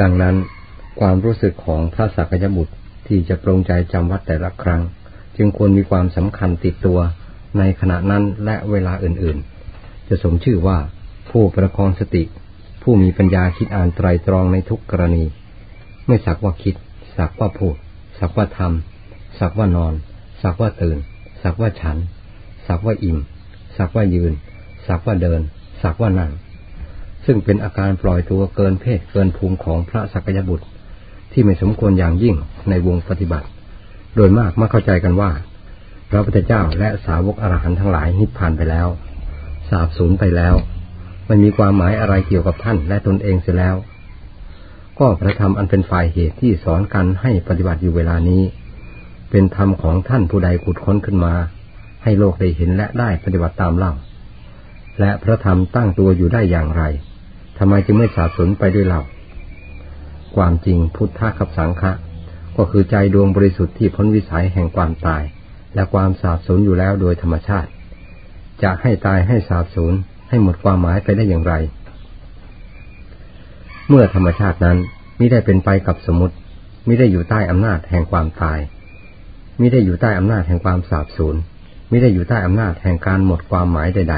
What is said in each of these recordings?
ดังนั้นความรู้สึกของพระสักยบุตรที่จะปรงใจจำวัดแต่ละครั้ง จึงควรมีความสำคัญติดตัวในขณะนั้นและเวลาอื่นๆ จะสมชื่อว่าผู้ประคองสติ ผู้มีปัญญาคิดอ่านไตรตรองในทุกกรณี ไม่สักว่าคิด สักว่าพูด สักว่าทำสักว่านอน สักว่าตื่น สักว่าฉัน สักว่าอิ่ม สักว่ายืน สักว่าเดิน สักว่านั่ง ซึ่งเป็นอาการปล่อยตัวเกินเพศเกินภูมิของพระสักยบุตร ที่ไม่สมควรอย่างยิ่งในวงปฏิบัติ โดยมากมาเข้าใจกันว่า พระพุทธเจ้าและสาวกอรหันทั้งหลายนิพพานไปแล้ว สาบสูญไปแล้วไม่มีความหมายอะไรเกี่ยวกับท่านและตนเองเสียแล้ว ก็พระธรรมอันเป็นฝ่ายเหตุที่สอนกันให้ปฏิบัติอยู่เวลานี้ เป็นธรรมของท่านผู้ใดขุดค้นขึ้นมา ให้โลกได้เห็นและได้ปฏิบัติตามเล่า และพระธรรมตั้งตัวอยู่ได้อย่างไร ทำไมจึงไม่สาบสูญไปด้วยเล่าความจริงพุทธะกับสังฆะก็คือใจดวงบริสุทธิ์ที่พ้นวิสัยแห่งความตาย และความสาบสูญอยู่แล้วโดยธรรมชาติ จะให้ตายให้สาบสูญให้หมดความหมายไปได้อย่างไร เมื่อธรรมชาตินั้นมิได้เป็นไปกับสมมติมิได้อยู่ใต้อำนาจแห่งความตายมิได้อยู่ใต้อำนาจแห่งความสาบสูญมิได้อยู่ใต้อำนาจแห่งการหมดความหมายใด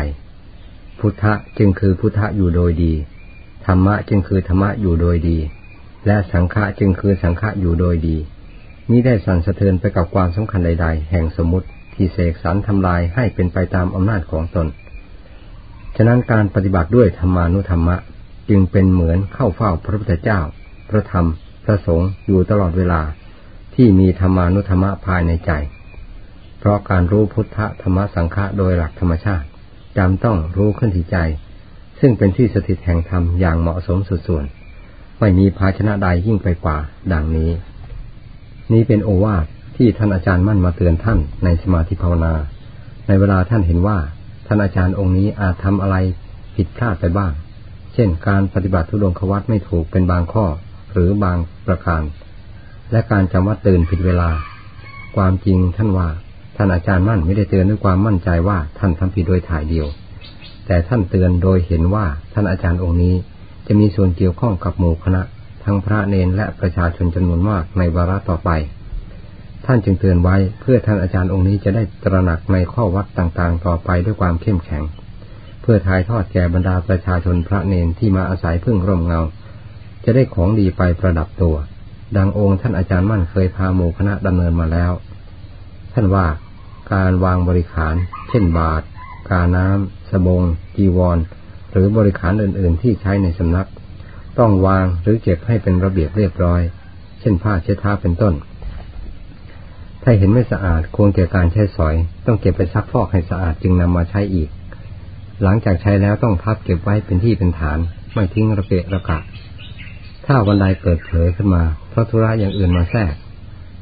ๆ พุทธะจึงคือพุทธะอยู่โดยดี ธรรมะจึงคือธรรมะอยู่โดยดี และสังฆะจึงคือสังฆะอยู่โดยดีมิได้สั่นสะเทือนไปกับความสำคัญใด ๆ แห่งสมมติที่เสกสรรทำลายให้เป็นไปตามอำนาจของตน ฉะนั้นการปฏิบัติด้วยธรรมานุธรรมะ จึงเป็นเหมือนเข้าเฝ้าพระพุทธเจ้า พระธรรม พระสงฆ์อยู่ตลอดเวลา ที่มีธรรมานุธรรมะภายในใจ เพราะการรู้พุทธธรรมสังฆะโดยหลักธรรมชาติจำต้องรู้ขึ้นที่ใจ ซึ่งเป็นที่สถิตแห่งธรรมอย่างเหมาะสมสุดส่วน ไม่มีภาชนะใดยิ่งไปกว่า ดังนี้ นี้เป็นโอวาทที่ท่านอาจารย์มั่นมาเตือนท่านในสมาธิภาวนา ในเวลาท่านเห็นว่า ท่านอาจารย์องค์นี้อาจทำอะไรผิดพลาดไปบ้าง เช่น การปฏิบัติทุดงควัตไม่ถูกเป็นบางข้อหรือบางประการ และการจำวัดตื่นผิดเวลา ความจริงท่านว่าท่านอาจารย์มั่นไม่ได้เตือนด้วยความมั่นใจว่าท่านทำผิดโดยถ่ายเดียว แต่ท่านเตือนโดยเห็นว่าท่านอาจารย์องค์นี้จะมีส่วนเกี่ยวข้องกับหมู่คณะ ทั้งพระเนนและประชาชนจำนวนมากในวาระต่อไป ท่านจึงเตือนไว้เพื่อท่านอาจารย์องค์นี้จะได้ตระหนักในข้อวัดต่างๆ ต่อไปด้วยความเข้มแข็ง เพื่อถ่ายทอดแก่บรรดาประชาชนพระเนนที่มาอาศัยพึ่งร่มเงา จะได้ของดีไปประดับตัว ดังองค์ท่านอาจารย์มั่นเคยพาหมู่คณะดำเนินมาแล้ว ท่านว่าการวางบริขาร เช่นบาท กาน้ำสบงจีวร หรือบริขารอื่น ๆ ที่ใช้ในสำนัก ต้องวางหรือเก็บให้เป็นระเบียบเรียบร้อย เช่นผ้าเช็ดเท้าเป็นต้น ถ้าเห็นไม่สะอาดควรแก่การใช้สอย ต้องเก็บไปซักฟอกให้สะอาดจึงนำมาใช้อีก หลังจากใช้แล้วต้องพับเก็บไว้เป็นที่เป็นฐาน ไม่ทิ้งระเกะระกะถ้าวันใดเกิดเผลอขึ้นมาเพราะธุระอย่างอื่นมาแทรก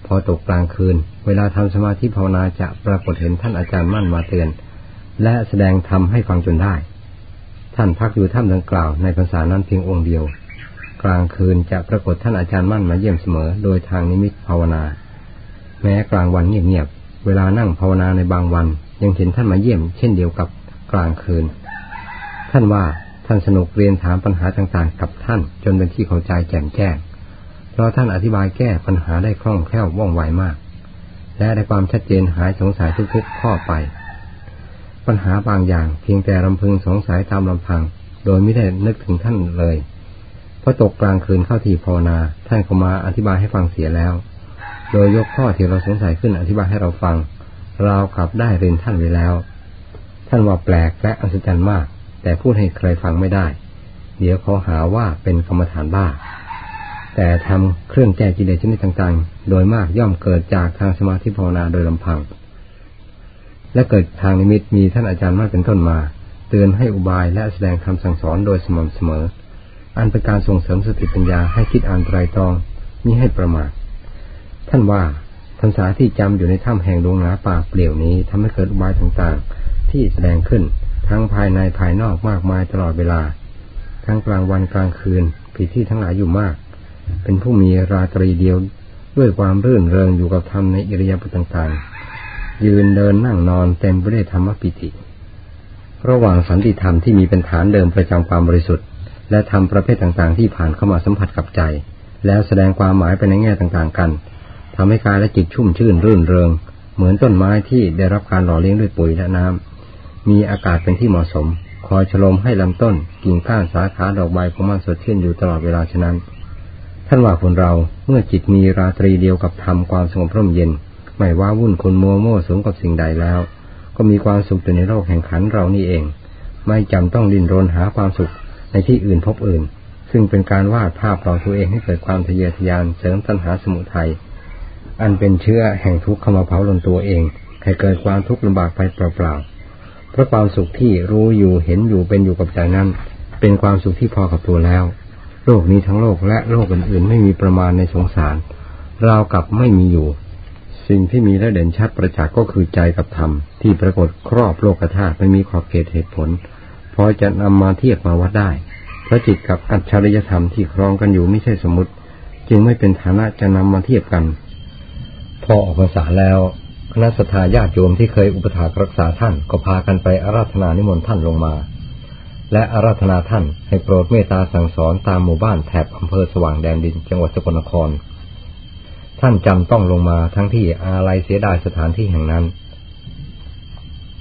พอตกกลางคืน เวลาทำสมาธิภาวนาจะปรากฏเห็นท่านอาจารย์มั่นมาเตือน และแสดงทำให้ฟังจนได้ ท่านพักอยู่ถ้ำดังกล่าวในภาษานั้นเพียงองค์เดียว กลางคืนจะปรากฏท่านอาจารย์มั่นมาเยี่ยมเสมอ โดยทางนิมิตภาวนา แม้กลางวันเงียบๆ เวลานั่งภาวนาในบางวัน ยังเห็นท่านมาเยี่ยม เช่นเดียวกับกลางคืน ท่านว่าท่านสนุกเรียนถามปัญหาต่างๆ กับท่านจนเป็นที่เข้าใจแจ่มแจ้ง เพราะท่านอธิบายแก้ปัญหาได้คล่องแคล่วว่องไวมาก และได้ความชัดเจนหายสงสัยทุกๆข้อไป ปัญหาบางอย่าง เพียงแต่ลำพึงสงสัยตามลำพัง โดยไม่ได้นึกถึงท่านเลยพอตกกลางคืนเข้าทีภาวนา ท่านก็มาอธิบายให้ฟังเสียแล้ว โดยยกข้อที่เราสงสัยขึ้นอธิบายให้เราฟัง เรากลับได้เรียนท่านไว้แล้ว ท่านว่าแปลกและอัศจรรย์มาก แต่พูดให้ใครฟังไม่ได้ เดี๋ยวเขาหาว่าเป็นกรรมฐานบ้า แต่ทำเครื่องแก้กิเลสชนิดต่างๆ โดยมากย่อมเกิดจากทางสมาธิภาวนาโดยลำพัง และเกิดทางนิมิตมีท่านอาจารย์มากเป็นต้นมา เตือนให้อุบายและแสดงคำสั่งสอนโดยสม่ำเสมอ อันเป็นการส่งเสริมสติปัญญาให้คิดอ่านไตรตรองมิให้ประมาทท่านว่าพรรษาที่จำอยู่ในถ้ำแห่งดวงนาป่าเปลี่ยวนี้ทำให้เกิดอุบายต่างๆ ที่แสดงขึ้นทั้งภายในภายนอกมากมายตลอดเวลา ทั้งกลางวันกลางคืนผิดที่ทั้งหลายอยู่มาก เป็นผู้มีราตรีเดียวด้วยความรื่นเริงอยู่กับธรรมในอิริยาบถต่างๆ ยืนเดินนั่งนอนเต็มไปด้วยธรรมปิติ ระหว่างสันติธรรมที่มีเป็นฐานเดิมประจำความบริสุทธิ์ และทำประเภทต่างๆ ที่ผ่านเข้ามาสัมผัสกับใจ แล้วแสดงความหมายไปในแง่ต่างๆ กันทำให้กายและจิตชุ่มชื่นรื่นเริง เหมือนต้นไม้ที่ได้รับการหล่อเลี้ยงด้วยปุ๋ยและน้ำมีอากาศเป็นที่เหมาะสม คอยฉลมให้ลำต้น กิ่งก้านสาขาดอกใบของมันสดชื่นอยู่ตลอดเวลาฉะนั้นท่านว่าคนเราเมื่อจิตมีราตรีเดียวกับธรรมความสงบร่มเย็น ไม่ว่าวุ่นคนมัวโม่สมกับสิ่งใดแล้ว ก็มีความสุขอยู่ในโลกแห่งขันเรานี่เอง ไม่จำต้องดิ้นรนหาความสุขในที่อื่นพบอื่น ซึ่งเป็นการวาดภาพเราตัวเองให้เกิดความทะเยอทะยานเสริมตัณหาสมุทัยอันเป็นเชื้อแห่งทุกข์เข้ามาเผาลนตัวเอง ให้เกิดความทุกข์ลำบากไปเปล่าๆเพราะความสุขที่รู้อยู่เห็นอยู่เป็นอยู่กับใจนั้น เป็นความสุขที่พอกับตัวแล้ว โลกนี้ทั้งโลกและโลกอื่นๆ ไม่มีประมาณในสงสารราวกับไม่มีอยู่ สิ่งที่มีและเด่นชัดประจักษ์ก็คือใจกับธรรม ที่ปรากฏครอบโลกธาตุไม่มีขอบเขตเหตุผลพอจะนำมาเทียบมาวัดได้พระจิตกับอัจฉริยธรรมที่ครองกันอยู่ไม่ใช่สมมติ จึงไม่เป็นฐานะจะนำมาเทียบกัน พอออกพรรษาแล้วคณะสัตยาญาติโยมที่เคยอุปถากรักษาท่านก็พากันไปอาราธนานิมนต์ท่านลงมา และอาราธนาท่านให้โปรดเมตตาสั่งสอนตามหมู่บ้านแถบอำเภอสว่างแดนดินจังหวัดสกลนคร ท่านจำต้องลงมาทั้งที่อาลัยเสียดายสถานที่แห่งนั้น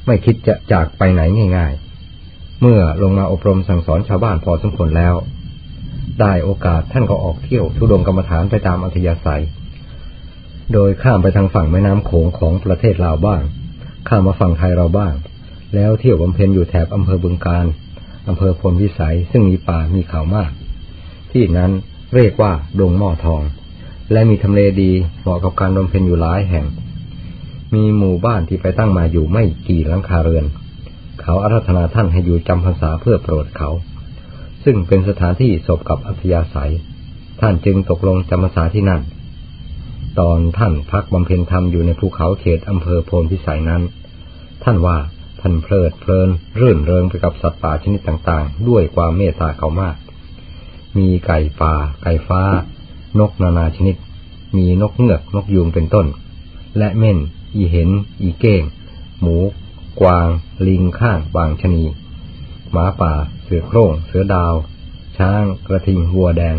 ไม่คิดจะจากไปไหนง่าย ๆ เมื่อลงมาอบรมสั่งสอนชาวบ้านพอสมควรแล้ว ได้โอกาสท่านก็ออกเที่ยวทุดงกรรมฐานไปตามอัธยาศัย โดยข้ามไปทางฝั่งแม่น้ำโขงของประเทศลาวบ้าง ข้ามมาฝั่งไทยเราบ้าง แล้วเที่ยวบำเพ็ญอยู่แถบอำเภอบึงการอำเภอพลวิสัยซึ่งมีป่ามีเขามาก ที่นั้นเรียกว่าดงหม้อทอง และมีทำเลดีเหมาะกับการบำเพ็ญอยู่หลายแห่ง มีหมู่บ้านที่ไปตั้งมาอยู่ไม่กี่หลังคาเรือน เขาอารัธนาท่านให้อยู่จำพรรษาเพื่อโปรดเขา ซึ่งเป็นสถานที่ศพกับอัธยาศัย ท่านจึงตกลงจำพรรษาที่นั่น ตอนท่านพักบำเพ็ญธรรมอยู่ในภูเขาเขตอำเภอโพนพิสัยนั้น ท่านว่าท่านเพลิดเพลินรื่นเริงไปกับสัตว์ป่าชนิดต่างๆ ด้วยความเมตตาเขามาก มีไก่ป่า ไก่ฟ้า นกนานาชนิด มีนกเงือกนกยูงเป็นต้น และเม่น อีเห็น อีเก้ง หมู กวาง ลิงข้างบางชนี หมาป่า เสือโคร่ง เสือดาว ช้าง กระทิงวัวแดง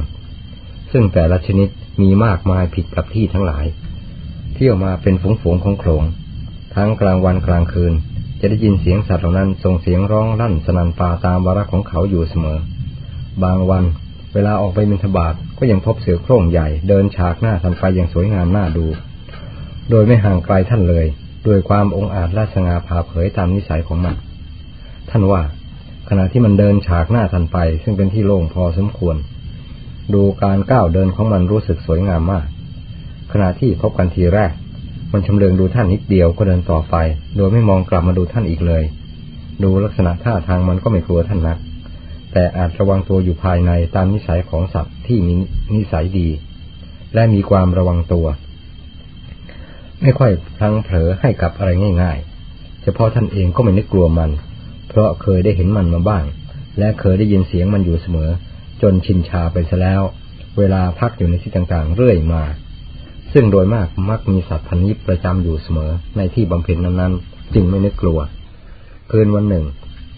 ซึ่งแต่ละชนิดมีมากมายผิดกับที่ทั้งหลาย เที่ยวมาเป็นฝูงฝูงของโขลงทั้งกลางวันกลางคืน จะได้ยินเสียงสัตว์เหล่านั้นส่งเสียงร้องลั่นสนั่นป่าตามวาระของเขาอยู่เสมอ บางวัน เวลาออกไปมินทบาท ก็ยังพบเสือโคร่งใหญ่เดินฉากหน้าทันไฟอย่างสวยงามน่าดู โดยไม่ห่างไกลท่านเลย ด้วยความองอาจและสง่าผ่าเผยตามนิสัยของมัน ท่านว่า ขณะที่มันเดินฉากหน้าทันไปซึ่งเป็นที่โล่งพอสมควร ดูการก้าวเดินของมันรู้สึกสวยงามมาก ขณะที่พบกันทีแรก มันชำเลืองดูท่านนิดเดียวก็เดินต่อไป โดยไม่มองกลับมาดูท่านอีกเลย ดูลักษณะท่าทางมันก็ไม่กลัวท่านนัก แต่อาจระวังตัวอยู่ภายในตามนิสัยของสัตว์ที่มีนิสัยดี และมีความระวังตัว ไม่ค่อยพลังเผลอให้กับอะไรง่ายๆ เฉพาะท่านเองก็ไม่นึกกลัวมัน เพราะเคยได้เห็นมันมาบ้าง และเคยได้ยินเสียงมันอยู่เสมอ จนชินชาไปซะแล้ว เวลาพักอยู่ในที่ต่างๆ เรื่อยมา ซึ่งโดยมากมักมีสัตว์พันยิบประจำอยู่เสมอในที่บำเพ็ญนั้นๆ จึงไม่นึกกลัวคืนวันหนึ่ง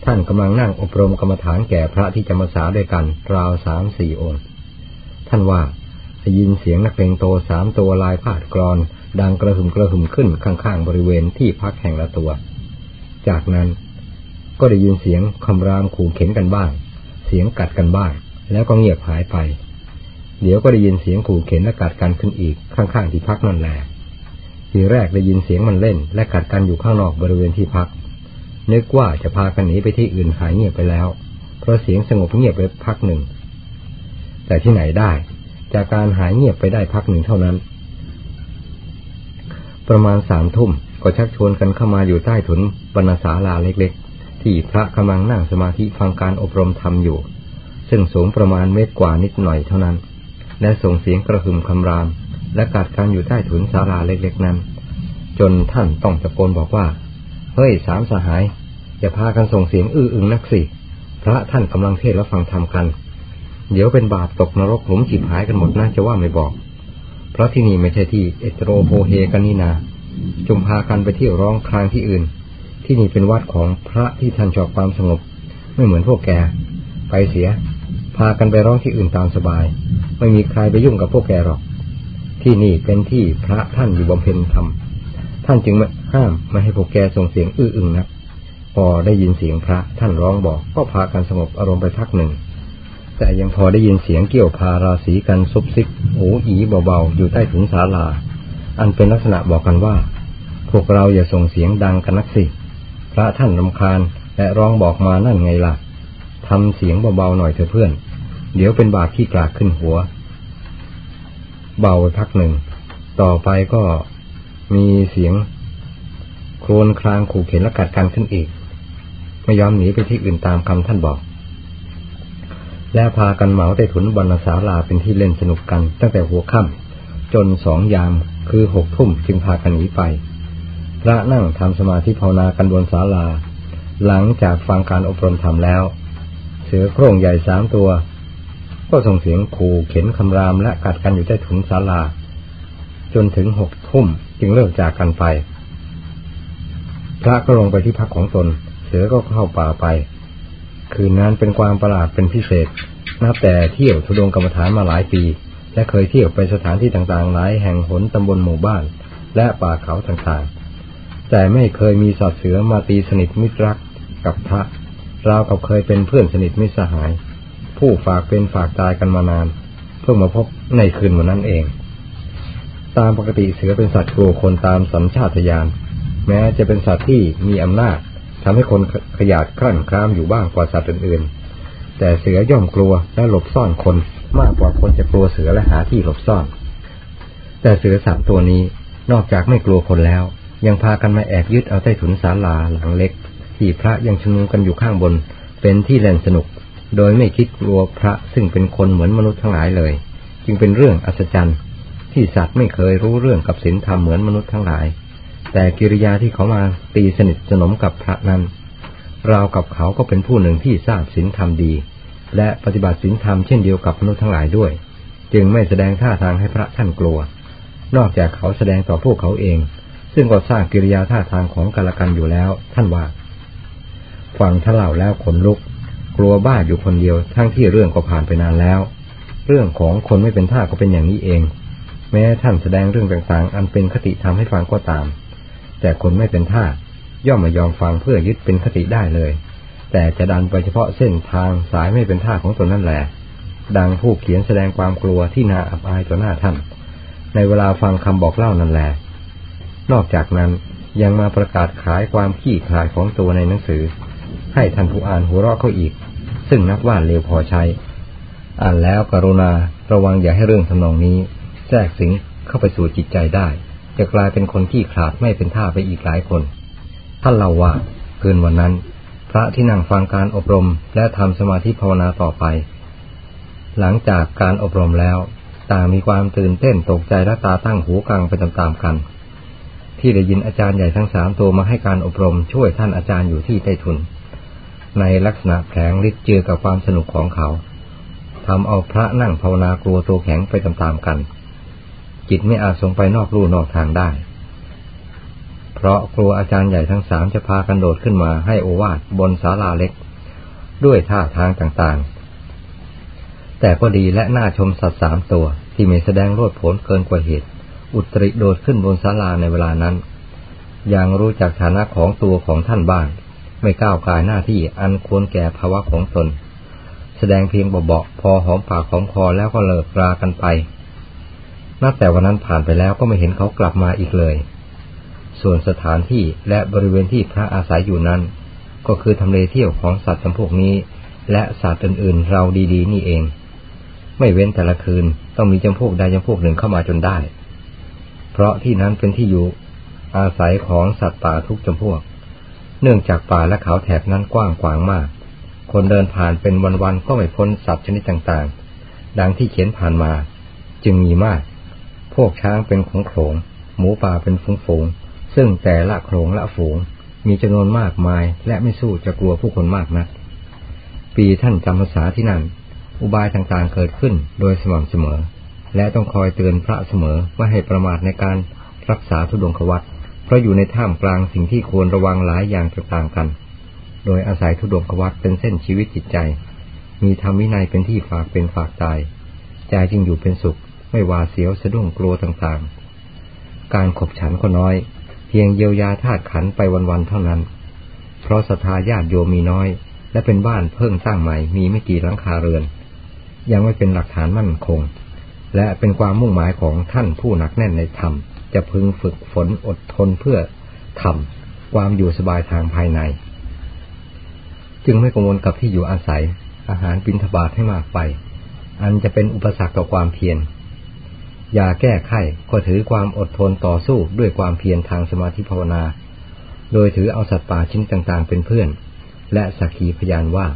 ท่านกำลังนั่งอบรมกรรมฐานแก่พระที่จำพรรษาด้วยกัน ราวสามสี่องค์ ท่านว่าได้ยินเสียงนักเพลงโตสามตัวลายพาดกรอน ดังกระหึ่มกระหึ่มขึ้นข้างๆบริเวณที่พักแห่งละตัว จากนั้นก็ได้ยินเสียงคำรามขู่เข็นกันบ้าง เสียงกัดกันบ้าง แล้วก็เงียบหายไป เดี๋ยวก็ได้ยินเสียงขู่เข็นและกัดกันขึ้นอีกข้างๆที่พักนั่นแหละทีแรกได้ยินเสียงมันเล่น และกัดกันอยู่ข้างนอกบริเวณที่พัก นึกว่าจะพากันหนีไปที่อื่นหายเงียบไปแล้ว เพราะเสียงสงบเงียบไปพักหนึ่ง แต่ที่ไหนได้ จากการหายเงียบไปได้พักหนึ่งเท่านั้น ประมาณสามทุ่มก็ชักชวนกันเข้ามาอยู่ใต้ถุนบรรณศาลาเล็กๆ ที่พระกำลังนั่งสมาธิฟังการอบรมธรรมอยู่ ซึ่งสูงประมาณเมตรกว่านิดหน่อยเท่านั้น และส่งเสียงกระหึ่มคำราม และกัดกันอยู่ใต้ถุนศาลาเล็กๆนั้น จนท่านต้องตะโกนบอกว่า เฮ้ยสามสหาย อย่าพากันส่งเสียงอื้ออึงนักสิพระท่านกำลังเทศและฟังธรรมกัน เดี๋ยวเป็นบาปตกนรกหลุมจีบหายกันหมดน่าจะว่าไม่บอก เพราะที่นี่ไม่ใช่ที่เอตโรโพเฮกันนี่นาจงพากันไปเที่ยวร้องคลางที่อื่น ที่นี่เป็นวัดของพระที่ท่านชอบความสงบ ไม่เหมือนพวกแก ไปเสียพพากันไปร้องที่อื่นตามสบาย ไม่มีใครไปยุ่งกับพวกแกหรอก ที่นี่เป็นที่พระท่านอยู่บำเพ็ญธรรม ท่านจึงห้ามไม่ให้พวกแกส่งเสียงอื้ออึงนะพอได้ยินเสียงพระท่านร้องบอกก็พากันสงบอารมณ์ไปพักหนึ่ง แต่ยังพอได้ยินเสียงเกี่ยวพาราสีกันซุบซิบหูอีเบาๆอยู่ใต้ถุนศาลา อันเป็นลักษณะบอกกันว่า พวกเราอย่าส่งเสียงดังกันนักสิพระท่านรำคาญและร้องบอกมานั่นไงล่ะทำเสียงเบาๆหน่อยเถอะเพื่อน เดี๋ยวเป็นบาปที่กลากขึ้นหัว เบาไปพักหนึ่ง ต่อไปก็ มีเสียงโครนครางขู่เข็นและกัดกันขึ้นอีก ไม่ยอมหนีไปที่อื่นตามคำท่านบอก แล้วพากันเหมาได้ถุนบรรณศาลาเป็นที่เล่นสนุกกัน ตั้งแต่หัวค่ำจนสองยามคือหกทุ่มจึงพากันหนีไป พระนั่งทำสมาธิภาวนากันบนศาลา หลังจากฟังการอบรมธรรมแล้ว เสือโคร่งใหญ่สามตัว ก็ส่งเสียงขู่เข็นคำรามและกัดกันอยู่ใต้ถุนศาลา จนถึงหกทุ่มจึงเลิกจากกันไป พระก็ลงไปที่พักของตน เสือก็เข้าป่าไป คืนนั้นเป็นความประหลาดเป็นพิเศษ นับแต่เที่ยวทุดงกรรมฐานมาหลายปี และเคยเที่ยวไปสถานที่ต่างๆ หลายแห่งหนตำบลหมู่บ้าน และป่าเขาต่างๆ แต่ไม่เคยมีสัตว์เสือมาตีสนิทมิตรรักกับพระราวกับเคยเป็นเพื่อนสนิทมิตรสหาย ผู้ฝากเป็นฝากตายกันมานาน เพิ่งมาพบในคืนวันนั้นเอง ตามปกติเสือเป็นสัตว์กลัวคนตามสัญชาตญาณแม้จะเป็นสัตว์ที่มีอำนาจทำให้คนขยาดครั่นครามอยู่บ้างกว่าสัตว์อื่นๆ แต่เสือย่อมกลัวและหลบซ่อนคนมากกว่าคนจะกลัวเสือและหาที่หลบซ่อน แต่เสือสามตัวนี้นอกจากไม่กลัวคนแล้ว ยังพากันมาแอบยึดเอาใต้ถุนศาลาหลังเล็ก ที่พระยังชุมนุมกันอยู่ข้างบน เป็นที่เล่นสนุก โดยไม่คิดกลัวพระซึ่งเป็นคนเหมือนมนุษย์ทั้งหลายเลย จึงเป็นเรื่องอัศจรรย์ ที่สัตว์ไม่เคยรู้เรื่องกับศีลธรรมเหมือนมนุษย์ทั้งหลาย แต่กิริยาที่เขามาตีสนิทสนมกับพระนั้น เรากับเขาก็เป็นผู้หนึ่งที่ทราบศีลธรรมดี และปฏิบัติศีลธรรมเช่นเดียวกับมนุษย์ทั้งหลายด้วย จึงไม่แสดงท่าทางให้พระท่านกลัว นอกจากเขาแสดงต่อพวกเขาเอง ซึ่งก็สร้างกิริยาท่าทางของกันละกันอยู่แล้ว ท่านว่าฟังท่าเล่าแล้วขนลุก กลัวบ้าอยู่คนเดียวทั้งที่เรื่องก็ผ่านไปนานแล้ว เรื่องของคนไม่เป็นท่าก็เป็นอย่างนี้เอง แม้ท่านแสดงเรื่องต่างๆ อันเป็นคติทำให้ฟังก็ตาม แต่คนไม่เป็นท่าย่อมไม่ยอมฟังเพื่อยึดเป็นคติได้เลย แต่จะดันไปเฉพาะเส้นทางสายไม่เป็นท่าของตนนั่นแหละ ดังผู้เขียนแสดงความกลัวที่น่าอับอายต่อหน้าท่าน ในเวลาฟังคำบอกเล่านั่นแหละ นอกจากนั้นยังมาประกาศขายความขี้ขลายของตัวในหนังสือ ให้ท่านผู้อ่านหัวเราะเขาอีก ซึ่งนับว่าเลวพอใช้ อ่านแล้วกรุณาระวังอย่าให้เรื่องทำนองนี้ แทรกสิงเข้าไปสู่จิตใจได้ จะกลายเป็นคนที่ขาดไม่เป็นท่าไปอีกหลายคน ท่านเล่าว่าคืนวันนั้น พระที่นั่งฟังการอบรมและทำสมาธิภาวนาต่อไป หลังจากการอบรมแล้ว ต่างมีความตื่นเต้นตกใจและตาตั้งหูกลางไปตามๆกัน ที่ได้ยินอาจารย์ใหญ่ทั้งสามตัวมาให้การอบรมช่วยท่านอาจารย์อยู่ที่ใต้ทุน ในลักษณะแผลงฤทธิ์เจือกับความสนุกของเขาทำเอาพระนั่งภาวนากลัวตัวแข็งไปตามๆกัน จิตไม่อาจส่งไปนอกลู่นอกทางได้ เพราะกลัวอาจารย์ใหญ่ทั้งสามจะพากันโดดขึ้นมาให้โอวาทบนศาลาเล็ก ด้วยท่าทางต่างๆ แต่ก็ดีและน่าชมสัตว์สามตัวที่ไม่แสดงโลดผลเกินกว่าเหตุ อุตริโดดขึ้นบนศาลาในเวลานั้น อยังรู้จักฐานะของตัวของท่านบ้าง ไม่ก้าวกายหน้าที่อันควรแก่ภาวะของตนแสดงเพียงเบาๆพอหอมปากหอมคอแล้วก็เลิกรากันไป นับแต่วันนั้นผ่านไปแล้วก็ไม่เห็นเขากลับมาอีกเลย ส่วนสถานที่และบริเวณที่พระอาศัยอยู่นั้น ก็คือทำเลเที่ยวของสัตว์จำพวกนี้ และสัตว์อื่นๆ เราดีๆ นี่เอง ไม่เว้นแต่ละคืนต้องมีจำพวกใดจำพวกหนึ่งเข้ามาจนได้ เพราะที่นั้นเป็นที่อยู่ อาศัยของสัตว์ป่าทุกจำพวก เนื่องจากป่าและเขาแถบนั้นกว้างขวางมาก คนเดินผ่านเป็นวันๆก็ไม่พ้นสัตว์ชนิดต่างๆ ดังที่เขียนผ่านมา จึงมีมาก วกช้างเป็นของโขงหมูป่าเป็นฝูงๆซึ่งแต่ละโขงละฝูง มีจำนวนมากมาย และไม่สู้จะกลัวผู้คนมากนัก ปีท่านจำภาษาที่นั่น อุบายต่างๆเกิดขึ้นโดยสม่ำเสมอ และต้องคอยเตือนพระเสมอว่าให้ประมาทในการรักษาทุดงควัตเพราะอยู่ในท่ามกลางสิ่งที่ควรระวังหลายอย่างต่างกัน โดยอาศัยทุดงควัตเป็นเส้นชีวิตจิตใจ มีธรรมวินัยเป็นที่ฝากเป็นฝากตายใจจึงอยู่เป็นสุข ไม่วาเสียวสะดุ้งกลัวต่างๆ การขบฉันก็น้อย เพียงเยียวยาธาตุขันไปวันๆเท่านั้น เพราะศรัทธาญาติโยมมีน้อย และเป็นบ้านเพิ่งสร้างใหม่มีไม่กี่หลังคาเรือน ยังไม่เป็นหลักฐานมั่นคง และเป็นความมุ่งหมายของท่านผู้หนักแน่นในธรรม จะพึงฝึกฝนอดทนเพื่อทำความอยู่สบายทางภายใน จึงไม่กังวลกับที่อยู่อาศัยอาหารบินทบาทให้มากไป อันจะเป็นอุปสรรคต่อความเพียร ย่าแก้ไขก็ถือความอดทนต่อสู้ด้วยความเพียรทางสมาธิภาวนา โดยถือเอาสัตว์ป่าชิ้นต่างๆ เป็นเพื่อน และสักขีพยานว่า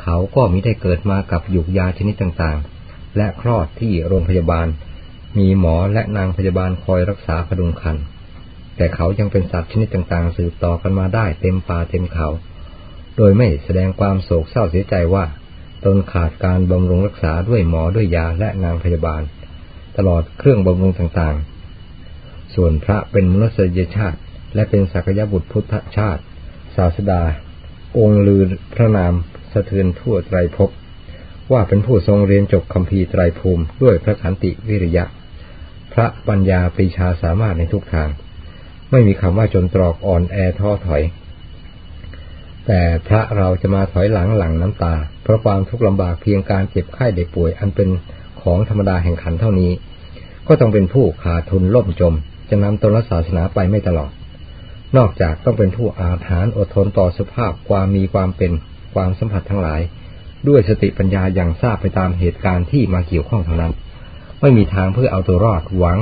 เขาก็มิได้เกิดมากับหยุกยาชนิดต่างๆ และคลอดที่โรงพยาบาล มีหมอและนางพยาบาลคอยรักษาพดุงคัน แต่เขายังเป็นสัตว์ชนิดต่างๆ สืบต่อกันมาได้เต็มป่าเต็มเขา โดยไม่แสดงความโศกเศร้าเสียใจว่าตนขาดการบำรุงรักษาด้วยหมอด้วยยาและนางพยาบาล ตลอดเครื่องบำรุงต่างๆ ส่วนพระเป็นมนุษยชาติ และเป็นสักยบุตรพุทธชาติ ศาสดา องค์ลือพระนามสะเทือนทั่วไตรภพว่าเป็นผู้ทรงเรียนจบคำพีไตรภูมิด้วยพระขันติวิริยะ พระปัญญาปรีชาสามารถในทุกทาง ไม่มีคำว่าจนตรอกอ่อนแอท้อถอย แต่พระเราจะมาถอยหลังหลังน้ำตา เพราะความทุกข์ลำบากเพียงการเจ็บไข้ได้ป่วยอันเป็นของธรรมดาแห่งขันเท่านี้ ก็ต้องเป็นผู้ขาดทุนล่มจม จะนำตนศาสนาไปไม่ตลอด นอกจากต้องเป็นผู้อาถานอดทนต่อสภาพความมีความเป็นความสัมผัสทั้งหลาย ด้วยสติปัญญาอย่างทราบไปตามเหตุการณ์ที่มาเกี่ยวข้องเท่านั้น ไม่มีทางเพื่อเอาตัวรอดหวัง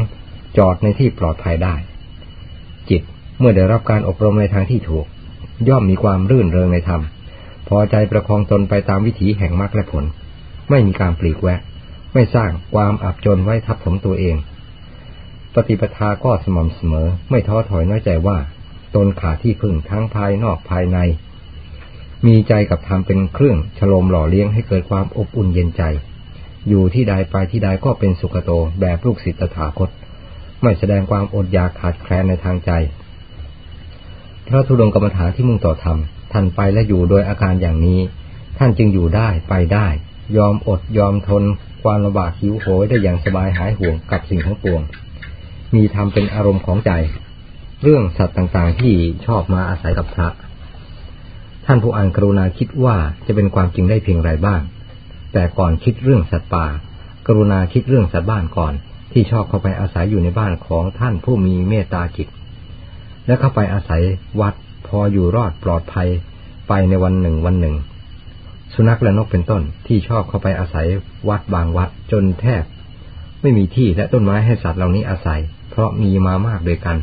จอดในที่ปลอดภัยได้ จิตเมื่อได้รับการอบรมในทางที่ถูก ย่อมมีความรื่นเริงในธรรมพอใจประคองตนไปตามวิถีแห่งมรรคและผล ไม่มีการปลีกแวะ ไม่สร้างความอับจนไว้ทับถมตัวเอง ปฏิปทาก็สม่ำเสมอ ไม่ท้อถอยน้อยใจว่า ตนขาที่พึ่งทั้งภายนอกภายใน มีใจกับธรรมเป็นเครื่องฉลมหล่อเลี้ยงให้เกิดความอบอุ่นเย็นใจ อยู่ที่ใดไปที่ใดก็เป็นสุขโตแบบลูกศิษย์ตถาคต ไม่แสดงความอดอยากขาดแคลนในทางใจ พระธุดงกรรมฐานที่มุ่งต่อธรรมท่านไปและอยู่โดยอาการอย่างนี้ ท่านจึงอยู่ได้ไปได้ ยอมอดยอมทน ความลำบากหิวโหยได้อย่างสบายหายห่วงกับสิ่งทั้งปวง มีธรรมเป็นอารมณ์ของใจ เรื่องสัตว์ต่างๆที่ชอบมาอาศัยกับพระ ท่านผู้อ่านกรุณาคิดว่าจะเป็นความจริงได้เพียงไรบ้าง แต่ก่อนคิดเรื่องสัตว์ป่า กรุณาคิดเรื่องสัตว์บ้านก่อน ที่ชอบเข้าไปอาศัยอยู่ในบ้านของท่านผู้มีเมตตาจิต และเข้าไปอาศัยวัดพออยู่รอดปลอดภัยไปในวันหนึ่งวันหนึ่ง สุนัขและนกเป็นต้นที่ชอบเข้าไปอาศัยวัดบางวัดจนแทบ ไม่มีที่และต้นไม้ให้สัตว์เหล่านี้อาศัย เพราะมีมามากโดยกัน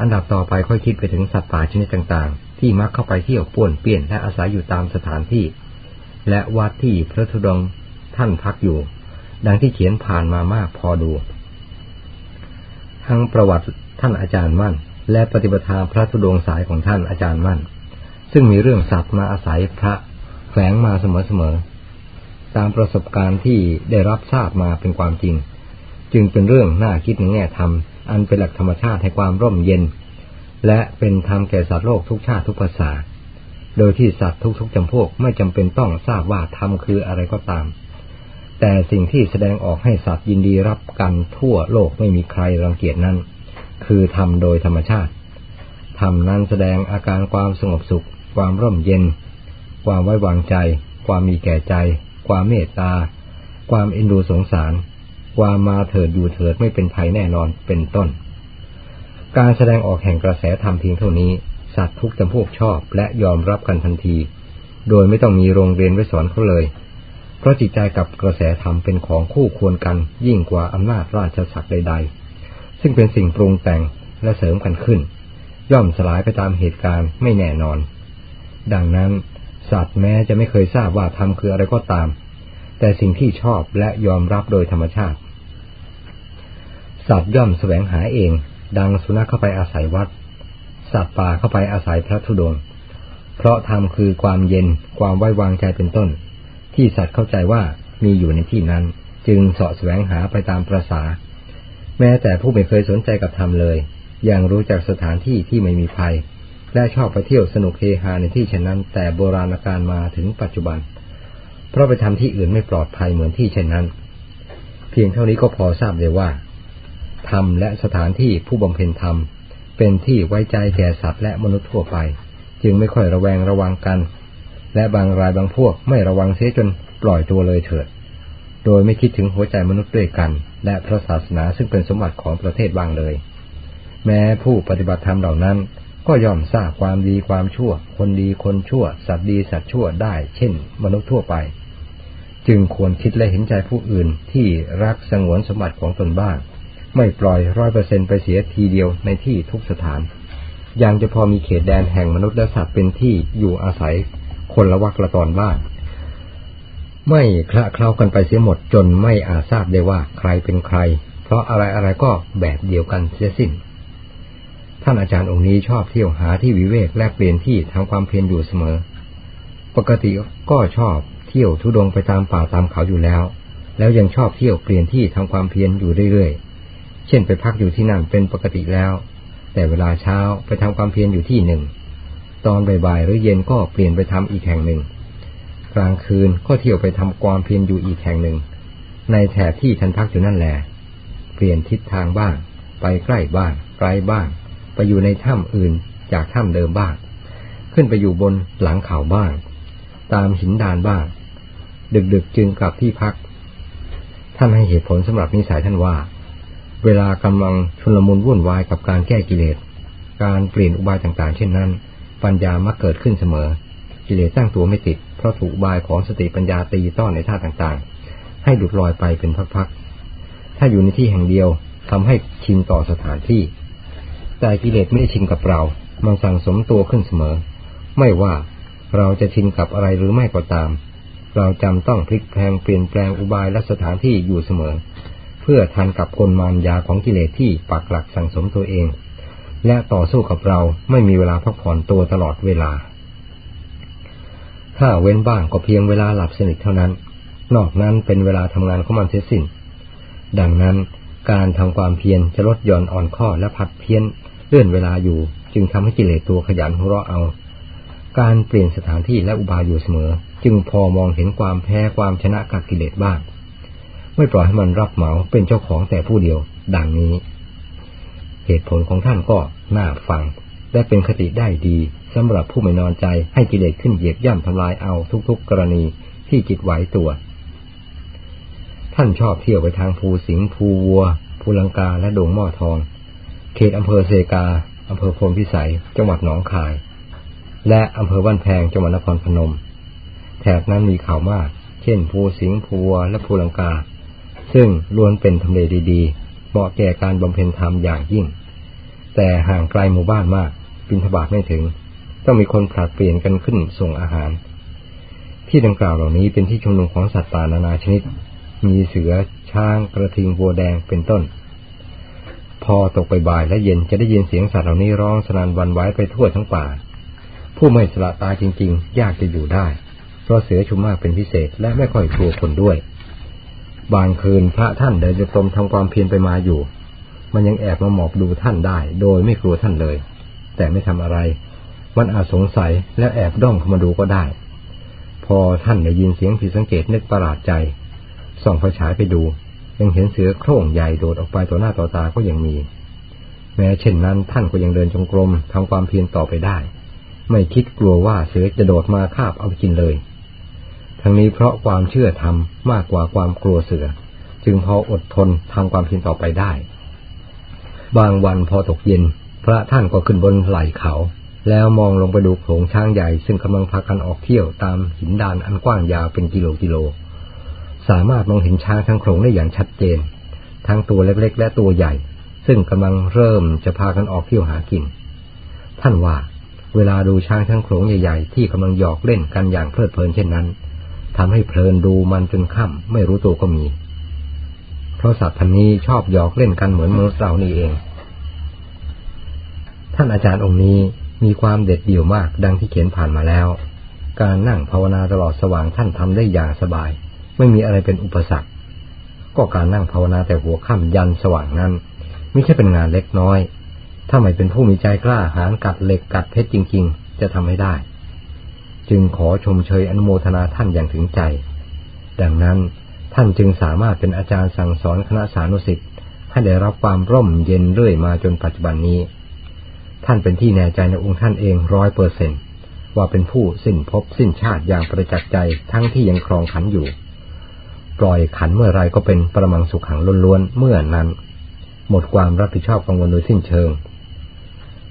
อันดับต่อไปค่อยคิดไปถึงสัตว์ป่าชนิดต่างๆ ที่มักเข้าไปเที่ยวป่วนเปี้ยนและอาศัยอยู่ตามสถานที่ และวัดที่พระธุดงท่านพักอยู่ ดังที่เขียนผ่านมามากพอดู ทั้งประวัติท่านอาจารย์มั่น และปฏิปทาพระธุดงสายของท่านอาจารย์มั่น ซึ่งมีเรื่องสัตว์มาอาศัยพระ แฝงมาเสมอๆตามประสบการณ์ที่ได้รับทราบมาเป็นความจริง จึงเป็นเรื่องน่าคิดในแง่ธรรม อันเป็นหลักธรรมชาติให้ความร่มเย็น และเป็นธรรมแก่สัตว์โลกทุกชาติทุกภาษา โดยที่สัตว์ทุกๆจำพวกไม่จำเป็นต้องทราบว่าธรรมคืออะไรก็ตาม แต่สิ่งที่แสดงออกให้สัตว์ยินดีรับกันทั่วโลกไม่มีใครรังเกียจนั้น คือทำโดยธรรมชาติทำนั้นแสดงอาการความสงบสุข ความร่มเย็น ความไว้วางใจ ความมีแก่ใจ ความเมตตา ความเอ็นดูสงสาร ความมาเถิดอยู่เถิดไม่เป็นภัยแน่นอนเป็นต้น การแสดงออกแห่งกระแสธรรมเพียงเท่านี้ สัตว์ทุกจำพวกชอบและยอมรับกันทันที โดยไม่ต้องมีโรงเรียนไว้สอนเขาเลย เพราะจิตใจกับกระแสธรรมเป็นของคู่ควรกัน ยิ่งกว่าอำนาจราชศักดิ์ใด ๆ ซึ่งเป็นสิ่งปรุงแต่งและเสริมกันขึ้น ย่อมสลายไปตามเหตุการณ์ไม่แน่นอน ดังนั้น สัตว์แม้จะไม่เคยทราบว่าธรรมคืออะไรก็ตาม แต่สิ่งที่ชอบและยอมรับโดยธรรมชาติ สัตว์ย่อมแสวงหาเอง ดังสุนัขเข้าไปอาศัยวัด สัตว์ป่าเข้าไปอาศัยพระธุดง เพราะธรรมคือความเย็นความไว้วางใจเป็นต้น ที่สัตว์เข้าใจว่ามีอยู่ในที่นั้น จึงเสาะแสวงหาไปตามประษา แม้แต่ผู้ไม่เคยสนใจกับธรรมเลย ยังรู้จักสถานที่ที่ไม่มีภัย และชอบไปเที่ยวสนุกเฮฮาในที่เช่นนั้น แต่โบราณกาลมาถึงปัจจุบัน เพราะไปทำที่อื่นไม่ปลอดภัยเหมือนที่เช่นนั้น เพียงเท่านี้ก็พอทราบเลยว่าธรรมและสถานที่ผู้บำเพ็ญธรรม เป็นที่ไว้ใจแก่สัตว์และมนุษย์ทั่วไป จึงไม่ค่อยระแวงระวังกัน และบางรายบางพวกไม่ระวังเสียจนปล่อยตัวเลยเถิด โดยไม่คิดถึงหัวใจมนุษย์ด้วยกัน และพระศาสนาซึ่งเป็นสมบัติของประเทศบางเลย แม้ผู้ปฏิบัติธรรมเหล่านั้น ก็ย่อมทราบความดีความชั่ว คนดีคนชั่ว สัตว์ดีสัตว์ชั่วได้ เช่น มนุษย์ทั่วไป จึงควรคิดและเห็นใจผู้อื่นที่รักสงวนสมบัติของตนบ้าง ไม่ปล่อยร้อยเปอร์เซ็นไปเสียทีเดียวในที่ทุกสถาน ยังจะพอมีเขตแดนแห่งมนุษย์และสัตว์เป็นที่อยู่อาศัยคนละวักละตอนบ้างไม่คละเคล้ากันไปเสียหมดจนไม่อาจทราบได้ว่าใครเป็นใคร เพราะอะไรอะไรก็แบบเดียวกันเสียสิ้น ท่านอาจารย์องค์นี้ชอบเที่ยวหาที่วิเวกและเปลี่ยนที่ทำความเพียรอยู่เสมอ ปกติก็ชอบเที่ยวทุดงไปตามป่าตามเขาอยู่แล้ว แล้วยังชอบเที่ยวเปลี่ยนที่ทำความเพียรอยู่เรื่อยๆ เช่นไปพักอยู่ที่นั่นเป็นปกติแล้ว แต่เวลาเช้าไปทำความเพียรอยู่ที่หนึ่ง ตอนบ่ายๆหรือเย็นก็เปลี่ยนไปทำอีกแห่งหนึ่ง กลางคืนก็เที่ยวไปทำความเพียรอยู่อีกแห่งหนึ่ง ในแถบที่ท่านพักอยู่นั่นแหละ เปลี่ยนทิศทางบ้าง ไปใกล้บ้างไกลบ้าง ไปอยู่ในถ้ำอื่นจากถ้ำเดิมบ้าง ขึ้นไปอยู่บนหลังเขาบ้าง ตามหินดานบ้าง ดึกๆจึงกลับที่พัก ท่านให้เหตุผลสำหรับนิสัยท่านว่า เวลากำลังชุลมุนวุ่นวายกับการแก้กิเลส การเปลี่ยนอุบายต่างๆ เช่นนั้น ปัญญามักเกิดขึ้นเสมอ กิเลสตั้งตัวไม่ติด เพราะถูกบายของสติปัญญาตีต้อนในท่าต่างๆ ให้หลุดลอยไปเป็นพักๆ ถ้าอยู่ในที่แห่งเดียวทำให้ชินต่อสถานที่ แต่กิเลสไม่ได้ชินกับเรา มันสั่งสมตัวขึ้นเสมอ ไม่ว่าเราจะชินกับอะไรหรือไม่ก็ตาม เราจำต้องพลิกแพลงเปลี่ยนแปลงอุบายและสถานที่อยู่เสมอ เพื่อทันกับกลมารยาของกิเลสที่ปักหลักสั่งสมตัวเอง และต่อสู้กับเราไม่มีเวลาพักผ่อนตัวตลอดเวลา ถ้าเว้นบ้างก็เพียงเวลาหลับสนิทเท่านั้น นอกนั้นเป็นเวลาทำงานของมันเสียสิ้น ดังนั้นการทำความเพียรจะลดหย่อนอ่อนข้อและผัดเพี้ยน เลื่อนเวลาอยู่ จึงทำให้กิเลสตัวขยันหัวเราะเอา การเปลี่ยนสถานที่และอุบายอยู่เสมอ จึงพอมองเห็นความแพ้ความชนะกับกิเลสบ้าง ไม่ปล่อยให้มันรับเหมาเป็นเจ้าของแต่ผู้เดียว ดังนี้ เหตุผลของท่านก็น่าฟังและเป็นคติได้ดีสำหรับผู้ไม่นอนใจให้กิเลสขึ้นเหยียบย่ำทำลายเอาทุกๆกรณีที่จิตไหวตัว ท่านชอบเที่ยวไปทางภูสิงห์ภูวัวภูลังกาและดงหม้อทอง เขตอำเภอเซกา อำเภอพลพิสัย จังหวัดหนองคาย และอำเภอบ้านแพง จังหวัดนครพนม แถบนั้นมีเขามาก เช่น ภูสิงห์ภูวและภูลังกา ซึ่งล้วนเป็นทำเลดีๆ เหมาะแก่การบำเพ็ญธรรมอย่างยิ่ง แต่ห่างไกลหมู่บ้านมากบินทบาทไม่ถึง ต้องมีคนผลัดเปลี่ยนกันขึ้นส่งอาหาร ที่ดังกล่าวเหล่านี้เป็นที่ชุมนุมของสัตว์ป่านานาชนิด มีเสือ ช้าง กระทิงวัวแดง เป็นต้น พอตกไปบ่ายและเย็นจะได้ยินเสียงสัตว์เหล่านี้ร้องสนานวันไว้ไปทั่วทั้งป่า ผู้ไม่สละตายจริง ๆ ยากจะอยู่ได้ เพราะเสือชุมมากเป็นพิเศษและไม่ค่อยกลัวคนด้วย บางคืนพระท่านเดินจะตมทำความเพียรไปมาอยู่ มันยังแอบมาหมอบดูท่านได้ โดยไม่กลัวท่านเลย แต่ไม่ทำอะไร มันอาจสงสัยแล้วแอบด้อมเข้ามาดูก็ได้ พอท่านได้ยินเสียงผิดสังเกตนึกประหลาดใจส่องไฟฉายไปดู ยังเห็นเสือโคร่งใหญ่โดดออกไปต่อหน้าต่อตาก็ยังมี แม้เช่นนั้นท่านก็ยังเดินจงกรมทำความเพียรต่อไปได้ ไม่คิดกลัวว่าเสือจะโดดมาคาบเอาไปกินเลย ทั้งนี้เพราะความเชื่อธรรมมากกว่าความกลัวเสือ จึงพออดทนทำความเพียรต่อไปได้ บางวันพอตกเย็น พระท่านก็ขึ้นบนไหล่เขา แล้วมองลงไปดูโขงช้างใหญ่ซึ่งกำลังพากันออกเที่ยวตามหินดานอันกว้างยาวเป็นกิโลกิโล สามารถมองเห็นช้างทั้งโขงได้อย่างชัดเจน ทั้งตัวเล็กๆ และตัวใหญ่ ซึ่งกำลังเริ่มจะพากันออกเที่ยวหากิน ท่านว่า เวลาดูช้างทั้งโขงใหญ่ๆ ที่กำลังหยอกเล่นกันอย่างเพลิดเพลินเช่นนั้นทำให้เพลินดูมันจนค่ำไม่รู้ตัวก็มี เพราะสัตว์พันนี้ชอบหยอกเล่นกันเหมือนมนุษย์เรานี่เอง ท่านอาจารย์องค์นี้มีความเด็ดเดี่ยวมากดังที่เขียนผ่านมาแล้ว การนั่งภาวนาตลอดสว่างท่านทำได้อย่างสบาย ไม่มีอะไรเป็นอุปสรรค ก็การนั่งภาวนาแต่หัวค่ำยันสว่างนั้นไม่ใช่เป็นงานเล็กน้อย ถ้าไม่เป็นผู้มีใจกล้าหาญกัดเหล็กกัดเพชรจริง ๆ จะทำไม่ได้ จึงขอชมเชยอนุโมทนาท่านอย่างถึงใจ ดังนั้นท่านจึงสามารถเป็นอาจารย์สั่งสอนคณะสานุสิทธิ์ให้ได้รับความร่มเย็นเรื่อยมาจนปัจจุบันนี้ ท่านเป็นที่แน่ใจในองค์ท่านเองร้อยเปอร์เซนว่าเป็นผู้สิ้นภพสิ้นชาติอย่างประจักษ์ใจทั้งที่ยังครองขันอยู่ ปล่อยขันเมื่อไรก็เป็นประมังสุขขังล้วนๆเมื่อนั้น หมดความรับผิดชอบกังวลโดยสิ้นเชิง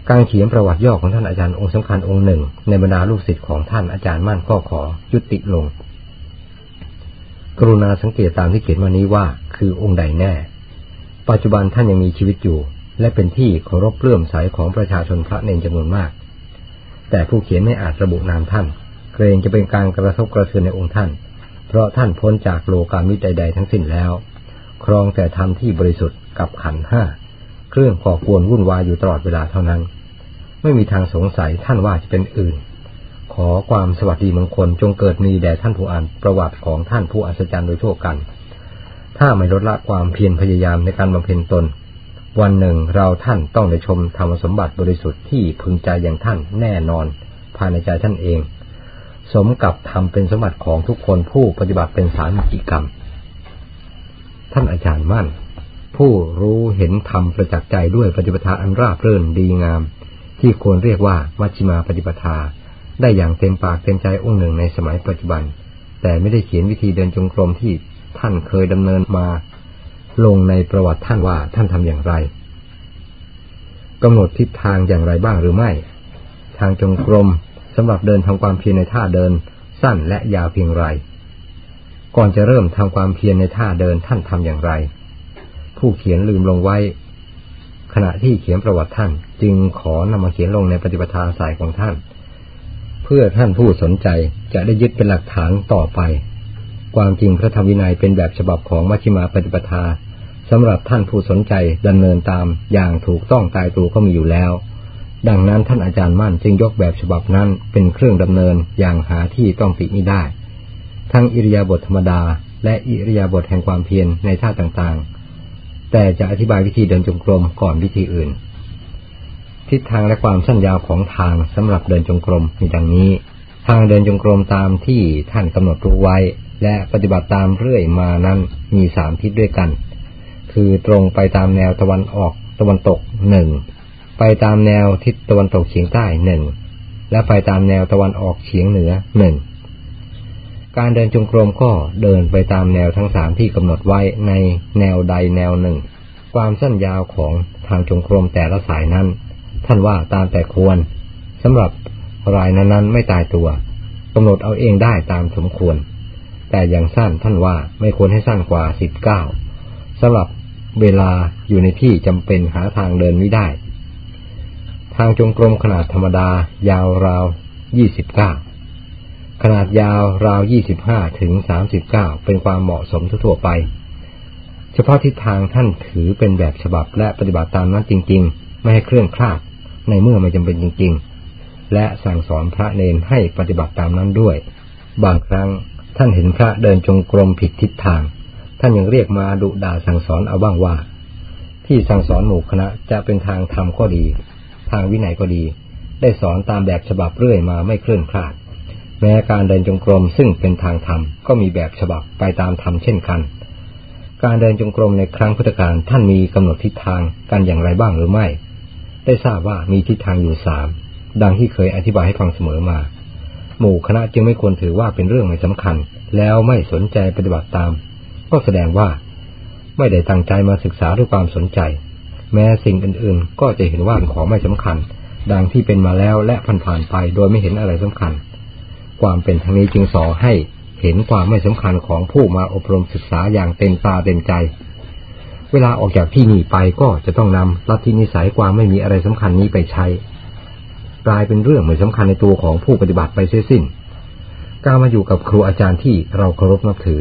การเขียนประวัติย่อของท่านอาจารย์องค์สำคัญองค์หนึ่ง ในบรรดาลูกศิษย์ของท่านอาจารย์มั่นก็ขอยุติลง กรุณาสังเกตตามที่เขียนมานี้ว่า คือองค์ใดแน่ ปัจจุบันท่านยังมีชีวิตอยู่ และเป็นที่เคารพเลื่อมใสของประชาชนพระเนรจำนวนมาก แต่ผู้เขียนไม่อาจระบุนามท่าน เกรงจะเป็นการกระทบกระเทือนในองค์ท่าน เพราะท่านพ้นจากโลกามิตรใดๆทั้งสิ้นแล้ว ครองแต่ธรรมที่บริสุทธิ์กับขันห้า เครื่องก่อกวนวุ่นวายอยู่ตลอดเวลาเท่านั้น ไม่มีทางสงสัยท่านว่าจะเป็นอื่น ขอความสวัสดีมงคลจงเกิดมีแด่ท่านผู้อ่านประวัติของท่านผู้อัศจรรย์โดยทั่วกัน ถ้าไม่ลดละความเพียรพยายามในการบำเพ็ญตน วันหนึ่งเราท่านต้องได้ชมธรรมสมบัติบริสุทธิ์ที่พึงใจอย่างท่านแน่นอนภายในใจท่านเอง สมกับทำเป็นสมบัติของทุกคนผู้ปฏิบัติเป็นสารกิกรรม ท่านอาจารย์มั่น ผู้รู้เห็นธรรมประจักษ์ใจด้วยปฏิปทาอันราบรื่นดีงาม ที่ควรเรียกว่ามัชฌิมาปฏิปทา ได้อย่างเต็มปากเต็มใจองค์หนึ่งในสมัยปัจจุบัน แต่ไม่ได้เขียนวิธีเดินจงกรมที่ท่านเคยดำเนินมา ลงในประวัติท่านว่าท่านทำอย่างไรกำหนดทิศทางอย่างไรบ้างหรือไม่ ทางจงกรม สำหรับเดินทำความเพียรในท่าเดิน สั้นและยาวเพียงไร ก่อนจะเริ่มทำความเพียรในท่าเดินท่านทำอย่างไร ผู้เขียนลืมลงไว้ ขณะที่เขียนประวัติท่าน จึงขอนำมาเขียนลงในปฏิปทาสายของท่าน เพื่อท่านผู้สนใจจะได้ยึดเป็นหลักฐานต่อไป ความจริงพระธรรมวินัยเป็นแบบฉบับของมัชฌิมาปฏิปทาสำหรับท่านผู้สนใจดำเนินตามอย่างถูกต้องตายตัวก็มีอยู่แล้ว ดังนั้นท่านอาจารย์มั่นจึงยกแบบฉบับนั้นเป็นเครื่องดำเนินอย่างหาที่ต้องติไม่ได้ ทั้งอิริยาบถธรรมดา และอิริยาบถแห่งความเพียรในท่าต่างๆ แต่จะอธิบายวิธีเดินจงกรมก่อนวิธีอื่น ทิศทางและความสั้นยาวของทางสำหรับเดินจงกรมมีดังนี้ ทางเดินจงกรมตามที่ท่านกำหนดรู้ไว้ และปฏิบัติตามเรื่อยมานั้นมีสามทิศด้วยกัน คือตรงไปตามแนวตะวันออกตะวันตกหนึ่ง ไปตามแนวทิศตะวันตกเฉียงใต้หนึ่งและไปตามแนวตะวันออกเฉียงเหนือหนึ่งการเดินจงกรมก็เดินไปตามแนวทั้งสามที่กำหนดไว้ในแนวใดแนวหนึ่ง ความสั้นยาวของทางจงกรมแต่ละสายนั้น ท่านว่าตามแต่ควรสำหรับรายนั้นๆไม่ตายตัวกำหนดเอาเองได้ตามสมควร แต่อย่างสั้นท่านว่าไม่ควรให้สั้นกว่าสิบเก้าสำหรับเวลาอยู่ในที่จำเป็นหาทางเดินไม่ได้างจงกรมขนาดธรรมดา ยาวราวยี่สิบเก้าขนาดยาวราวยี่สิบห้าถึงสามสิบเก้าเป็นความเหมาะสมทั่วไป เฉพาะทิศทางท่านถือเป็นแบบฉบับและปฏิบัติตามนั้นจริง ๆ ไม่ให้เคลื่อนคลาดในเมื่อไม่จำเป็นจริง ๆ และสั่งสอนพระเนนให้ปฏิบัติตามนั้นด้วย บางครั้งท่านเห็นพระเดินจงกรมผิดทิศทาง ท่านยังเรียกมาดุด่าสั่งสอนเอาบ้างว่า ที่สั่งสอนหมู่คณะจะเป็นทางธรรมก็ดี ทางวินัยก็ดี ได้สอนตามแบบฉบับเรื่อยมาไม่เคลื่อนคลาด แม้การเดินจงกรมซึ่งเป็นทางธรรมก็มีแบบฉบับไปตามธรรมเช่นกัน การเดินจงกรมในครั้งพุทธกาลท่านมีกำหนดทิศทางกันอย่างไรบ้างหรือไม่ ได้ทราบว่ามีทิศทางอยู่สามดังที่เคยอธิบายให้ฟังเสมอมา หมู่คณะจึงไม่ควรถือว่าเป็นเรื่องไม่สำคัญ แล้วไม่สนใจปฏิบัติตาม ก็แสดงว่า ไม่ได้ตั้งใจมาศึกษาด้วยความสนใจ แม้สิ่งอื่นๆ ก็จะเห็นว่าเป็นของไม่สำคัญ ดังที่เป็นมาแล้วและผ่านๆไปโดยไม่เห็นอะไรสำคัญ ความเป็นทางนี้จึงสอให้เห็นความไม่สำคัญของผู้มาอบรมศึกษาอย่างเต็มตาเต็มใจ เวลาออกจากที่นี่ไปก็จะต้องนำลัทธินิสัยความไม่มีอะไรสำคัญนี้ไปใช้ กลายเป็นเรื่องไม่สำคัญในตัวของผู้ปฏิบัติไปเสียสิ้น การมาอยู่กับครูอาจารย์ที่เราเคารพนับถือ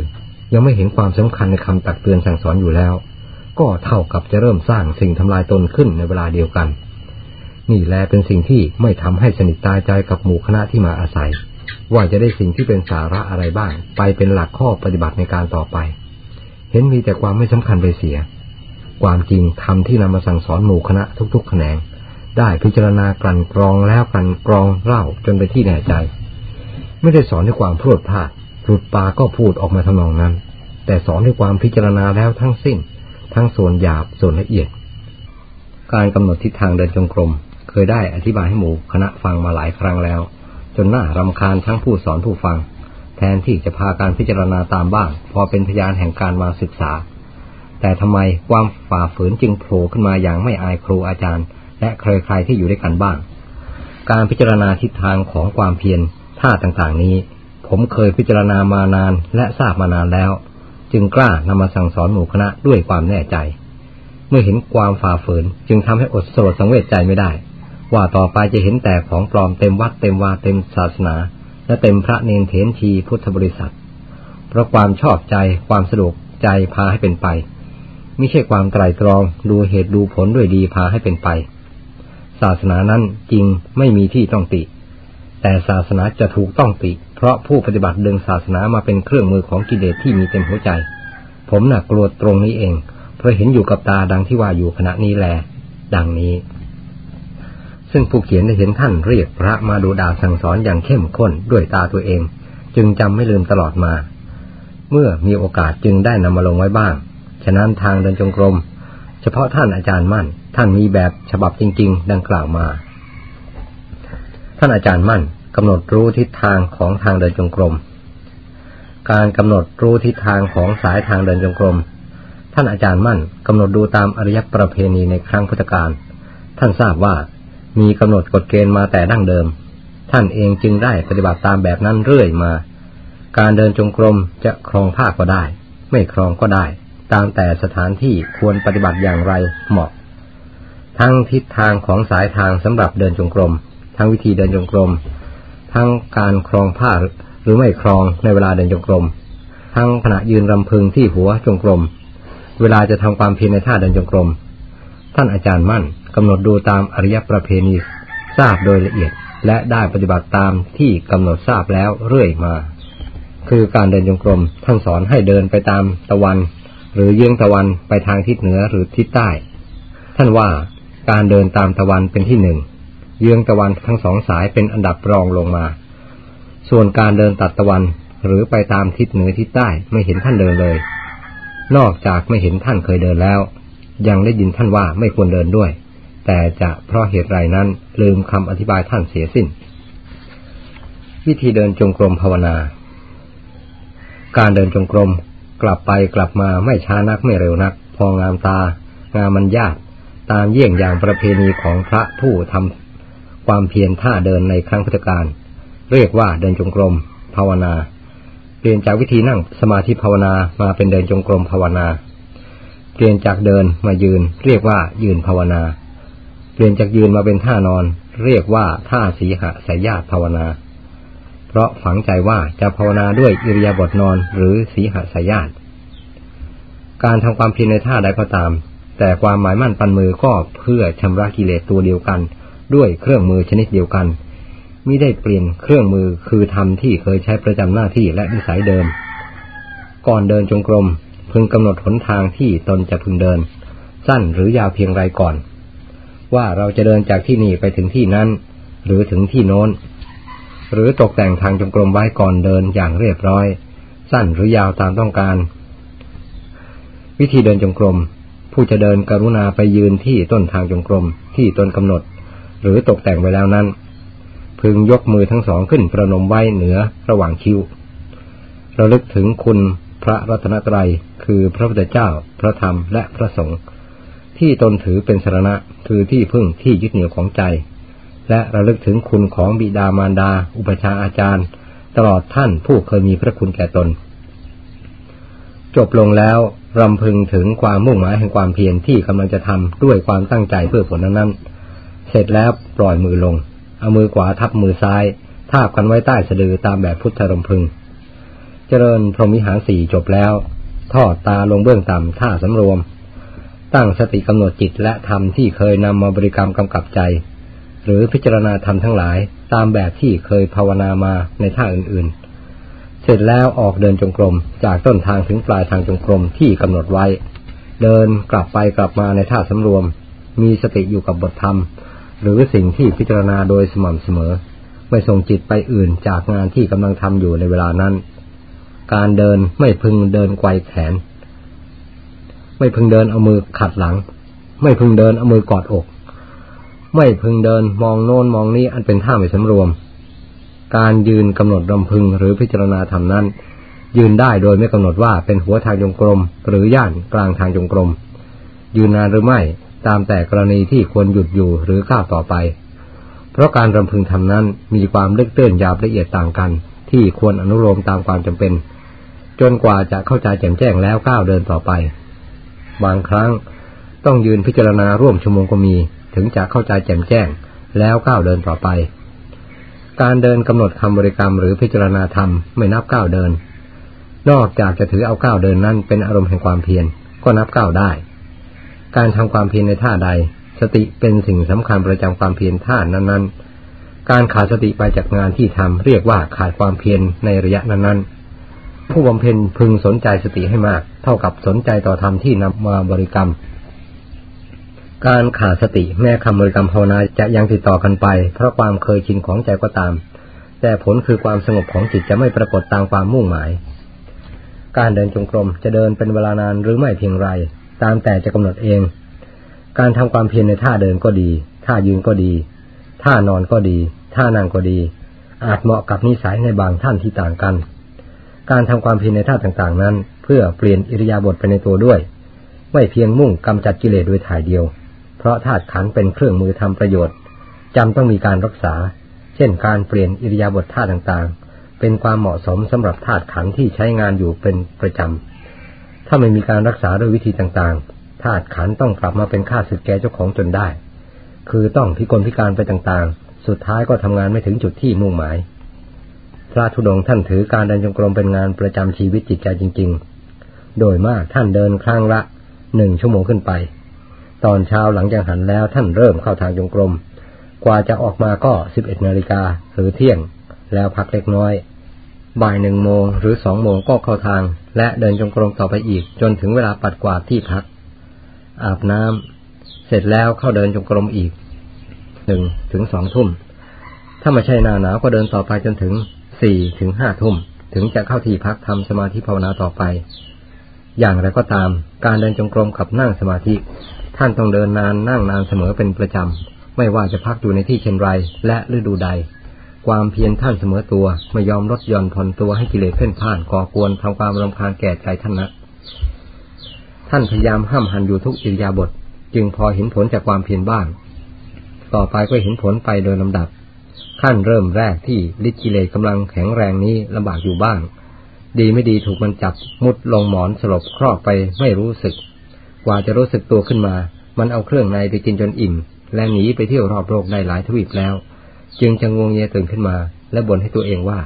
ยังไม่เห็นความสำคัญในคำตักเตือนสั่งสอนอยู่แล้ว ก็เท่ากับจะเริ่มสร้างสิ่งทำลายตนขึ้นในเวลาเดียวกัน นี่แลเป็นสิ่งที่ไม่ทำให้สนิทตายใจกับหมู่คณะที่มาอาศัย ว่าจะได้สิ่งที่เป็นสาระอะไรบ้าง ไปเป็นหลักข้อปฏิบัติในการต่อไป เห็นมีแต่ความไม่สำคัญไปเสีย ความจริงทำที่นำมาสั่งสอนหมู่คณะทุกๆ แขนง ได้พิจารณากลั่นกรองแล้วกลั่นกรองเล่าจนไปที่แน่ใจ ไม่ได้สอนด้วยความพรวดพลาดเพลุดปากก็พูดออกมาทำนองนั้น แต่สอนด้วยความพิจารณาแล้วทั้งสิ้น ทั้งส่วนหยาบส่วนละเอียด การกำหนดทิศทางเดินจงกรม เคยได้อธิบายให้หมู่คณะฟังมาหลายครั้งแล้ว จนน่ารำคาญทั้งผู้สอนผู้ฟัง แทนที่จะพาการพิจารณาตามบ้าง พอเป็นพยานแห่งการมาศึกษา แต่ทำไมความฝ่าฝืนจึงโผล่ขึ้นมาอย่างไม่อายครูอาจารย์ และใครๆที่อยู่ด้วยกันบ้าง การพิจารณาทิศทางของความเพียรท่าต่างๆนี้ ผมเคยพิจารณามานานและทราบมานานแล้ว จึงกล้านำมาสั่งสอนหมู่คณะด้วยความแน่ใจ เมื่อเห็นความฝ่าฝืนจึงทำให้อดโศกสังเวชใจไม่ได้ ว่าต่อไปจะเห็นแต่ของปลอมเต็มวัดเต็มวาเต็มศาสนา และเต็มพระเนนเถนทีพุทธบริษัท เพราะความชอบใจความสะดวกใจพาให้เป็นไปไม่ใช่ความไตรตรองดูเหตุดูผลด้วยดีพาให้เป็นไป ศาสนานั้นจริงไม่มีที่ต้องติ แต่ศาสนาจะถูกต้องติ เพราะผู้ปฏิบัติดึงศาสนามาเป็นเครื่องมือของกิเลสที่มีเต็มหัวใจ ผมนักกลัวตรงนี้เอง เพราะเห็นอยู่กับตาดังที่ว่าอยู่ขณะนี้แล ดังนี้ ซึ่งผู้เขียนได้เห็นท่านเรียกพระมาดูดาสั่งสอนอย่างเข้มข้นด้วยตาตัวเอง จึงจำไม่ลืมตลอดมา เมื่อมีโอกาสจึงได้นำมาลงไว้บ้าง ฉะนั้นทางเดินจงกรม เฉพาะท่านอาจารย์มั่น ท่านมีแบบฉบับจริง ๆ ดังกล่าวมา ท่านอาจารย์มั่น กำหนดรู้ทิศทางของทางเดินจงกรม การกำหนดรู้ทิศทางของสายทางเดินจงกรม ท่านอาจารย์มั่นกำหนดดูตามอริยประเพณีในครั้งพุทธกาล ท่านทราบว่ามีกำหนดกฎเกณฑ์มาแต่ดั้งเดิม ท่านเองจึงได้ปฏิบัติตามแบบนั้นเรื่อยมา การเดินจงกรมจะครองผ้าก็ได้ ไม่ครองก็ได้ ตามแต่สถานที่ควรปฏิบัติอย่างไรเหมาะ ทั้งทิศทางของสายทางสำหรับเดินจงกรม ทั้งวิธีเดินจงกรม ทั้งการครองผ้าหรือไม่ครองในเวลาเดินจงกรม ทั้งขณะยืนรำพึงที่หัวจงกรม เวลาจะทำความเพียรในท่าเดินจงกรม ท่านอาจารย์มั่นกำหนดดูตามอริยประเพณีทราบโดยละเอียดและได้ปฏิบัติตามที่กำหนดทราบแล้วเรื่อยมา คือการเดินจงกรมท่านสอนให้เดินไปตามตะวัน หรือเยื้องตะวันไปทางทิศเหนือหรือทิศใต้ ท่านว่าการเดินตามตะวันเป็นที่หนึ่ง เยื้องตะวันทั้งสองสายเป็นอันดับรองลงมา ส่วนการเดินตัดตะวันหรือไปตามทิศเหนือทิศใต้ไม่เห็นท่านเดินเลย นอกจากไม่เห็นท่านเคยเดินแล้ว ยังได้ยินท่านว่าไม่ควรเดินด้วย แต่จะเพราะเหตุไรนั้นลืมคำอธิบายท่านเสียสิ้น วิธีเดินจงกรมภาวนา การเดินจงกรมกลับไปกลับมาไม่ช้านักไม่เร็วนัก พองามตางามมันยากตามเยี่ยงอย่างประเพณีของพระผู้ทำ ความเพียรท่าเดินในครั้งพุทธกาลเรียกว่าเดินจงกรม ภาวนา เปลี่ยนจากวิธีนั่งสมาธิภาวนามาเป็นเดินจงกรมภาวนา เปลี่ยนจากเดินมายืน เรียกว่ายืนภาวนา เปลี่ยนจากยืนมาเป็นท่านอน เรียกว่าท่าสีหะสายญาตภาวนา เพราะฝังใจว่าจะภาวนาด้วยอิริยาบถนอนหรือสีหะสายญาตการทำความเพียรในท่าใดก็ตาม แต่ความหมายมั่นปันมือก็เพื่อชำระกิเลสตัวเดียวกัน ด้วยเครื่องมือชนิดเดียวกันมิได้เปลี่ยนเครื่องมือคือทำที่เคยใช้ประจำหน้าที่และนิสัยเดิม ก่อนเดินจงกรมพึงกำหนดหนทางที่ตนจะพึงเดิน สั้นหรือยาวเพียงไรก่อน ว่าเราจะเดินจากที่นี่ไปถึงที่นั้น หรือถึงที่โน้น หรือตกแต่งทางจงกรมไว้ก่อนเดินอย่างเรียบร้อย สั้นหรือยาวตามต้องการ วิธีเดินจงกรมผู้จะเดินกรุณาไปยืนที่ต้นทางจงกรมที่ตนกำหนด หรือตกแต่งไว้แล้วนั้น พึงยกมือทั้งสองขึ้นประนมไว้เหนือระหว่างคิ้วระลึกถึงคุณพระรัตนตรัยคือพระพุทธเจ้า พระธรรมและพระสงฆ์ที่ตนถือเป็นสรณะคือที่พึ่งที่ยึดเหนี่ยวของใจ และระลึกถึงคุณของบิดามารดา อุปชาอาจารย์ ตลอดท่านผู้เคยมีพระคุณแก่ตน จบลงแล้วรำพึงถึงความมุ่งหมายแห่งความเพียรที่กำลังจะทำด้วยความตั้งใจเพื่อผลนั้น เสร็จแล้วปล่อยมือลง เอามือขวาทับมือซ้าย ทาบกันไว้ใต้สะดือตามแบบพุทธรมพึง เจริญพรหมิหารสี่จบแล้ว ทอดตาลงเบื้องต่ำท่าสำรวม ตั้งสติกำหนดจิตและธรรมที่เคยนำมาบริกรรมกำกับใจ หรือพิจารณาธรรมทั้งหลายตามแบบที่เคยภาวนามาในท่าอื่นๆ เสร็จแล้วออกเดินจงกรมจากต้นทางถึงปลายทางจงกรมที่กำหนดไว้ เดินกลับไปกลับมาในท่าสำรวม มีสติอยู่กับบทธรรม หรือสิ่งที่พิจารณาโดยสม่ำเสมอ ไม่ส่งจิตไปอื่นจากงานที่กำลังทำอยู่ในเวลานั้น การเดินไม่พึงเดินไกวแขน ไม่พึงเดินเอามือขัดหลัง ไม่พึงเดินเอามือกอดอก ไม่พึงเดินมองโน้นมองนี้อันเป็นท่าไม่สำรวม การยืนกำหนดรำพึงหรือพิจารณาธรรมนั้น ยืนได้โดยไม่กำหนดว่าเป็นหัวทางจงกรม หรือย่านกลางทางจงกรมยืนนานหรือไม่ ตามแต่กรณีที่ควรหยุดอยู่หรือก้าวต่อไป เพราะการรำพึงทำนั้นมีความลึกตื้นยาวละเอียดต่างกัน ที่ควรอนุโลมตามความจำเป็น จนกว่าจะเข้าใจแจ่มแจ้งแล้วก้าวเดินต่อไป บางครั้งต้องยืนพิจารณาร่วมชั่วโมงก็มี ถึงจะเข้าใจแจ่มแจ้ง แล้วก้าวเดินต่อไป การเดินกำหนดคำบริกรรมหรือพิจารณาธรรมไม่นับก้าวเดิน นอกจากจะถือเอาก้าวเดินนั้นเป็นอารมณ์แห่งความเพียรก็นับก้าวได้ การทำความเพียรในท่าใด สติเป็นสิ่งสำคัญประจำความเพียรท่านั้น ๆ การขาดสติไปจากงานที่ทำเรียกว่าขาดความเพียรในระยะนั้นๆผู้บำเพ็ญพึงสนใจสติให้มาก เท่ากับสนใจต่อธรรมที่นำมาบริกรรม การขาดสติแม้คำบริกรรมภาวนาจะยังติดต่อกันไป เพราะความเคยชินของใจก็ตาม แต่ผลคือความสงบของจิตจะไม่ปรากฏตามความมุ่งหมาย การเดินจงกรมจะเดินเป็นเวลานานหรือไม่เพียงไร ตามแต่จะกำหนดเอง การทำความเพียรในท่าเดินก็ดี ท่ายืนก็ดี ท่านอนก็ดี ท่านั่งก็ดี อาจเหมาะกับนิสัยในบางท่านที่ต่างกัน การทำความเพียรในท่าต่างๆนั้น เพื่อเปลี่ยนอิริยาบถไปในตัวด้วย ไม่เพียงมุ่งกำจัดกิเลสโดยถ่ายเดียว เพราะธาตุขันเป็นเครื่องมือทำประโยชน์จำต้องมีการรักษา เช่น การเปลี่ยนอิริยาบถท่าต่างๆ เป็นความเหมาะสมสำหรับธาตุขันที่ใช้งานอยู่เป็นประจำ ถ้าไม่มีการรักษาด้วยวิธีต่างๆธาตุขันต้องกลับมาเป็นข้าศึกแก่เจ้าของจนได้ คือต้องพิกลพิการไปต่างๆ สุดท้ายก็ทำงานไม่ถึงจุดที่มุ่งหมาย พระธุดงท่านถือการเดินจงกรมเป็นงานประจำชีวิตจิตใจจริง ๆ โดยมากท่านเดินครั้งละหนึ่งชั่วโมงขึ้นไป ตอนเช้าหลังจากหันแล้วท่านเริ่มเข้าทางจงกรม กว่าจะออกมาก็สิบเอ็ดนาฬิกาหรือเที่ยง แล้วพักเล็กน้อย บ่ายหนึ่งโมงหรือสองโมงก็เข้าทาง และเดินจงกรมต่อไปอีก จนถึงเวลาปัดกวาดที่พัก อาบน้ำเสร็จแล้วเข้าเดินจงกรมอีกหนึ่งถึงสองทุ่ม ถ้าไม่ใช่หน้าหนาวก็เดินต่อไปจนถึงสี่ถึงห้าทุ่ม ถึงจะเข้าที่พักทำสมาธิภาวนาต่อไป อย่างไรก็ตาม การเดินจงกรมกับนั่งสมาธิ ท่านต้องเดินนานนั่งนานเสมอเป็นประจำไม่ว่าจะพักอยู่ในที่เช่นไรและฤดูใด ความเพียรท่านเสมอตัวไม่ยอมลดย่อนผ่อนตัวให้กิเลสเพ่นพ่านก่อกวนทำความรำคาญแก่ใจท่านนะท่านพยายามห้ามหันอยู่ทุกอิริยาบถจึงพอเห็นผลจากความเพียรบ้าง ต่อไปก็เห็นผลไปโดยลำดับ ขั้นเริ่มแรกที่ฤทธิกิเลสกำลังแข็งแรงนี้ลำบากอยู่บ้าง ดีไม่ดีถูกมันจับมุดลงหมอนสลบครอบไปไม่รู้สึก กว่าจะรู้สึกตัวขึ้นมา มันเอาเครื่องในไปกินจนอิ่ม และหนีไปเที่ยวรอบโลกได้หลายทวีปแล้ว จึงจะงวงเงียตื่นขึ้นมา และบ่นให้ตัวเองว่า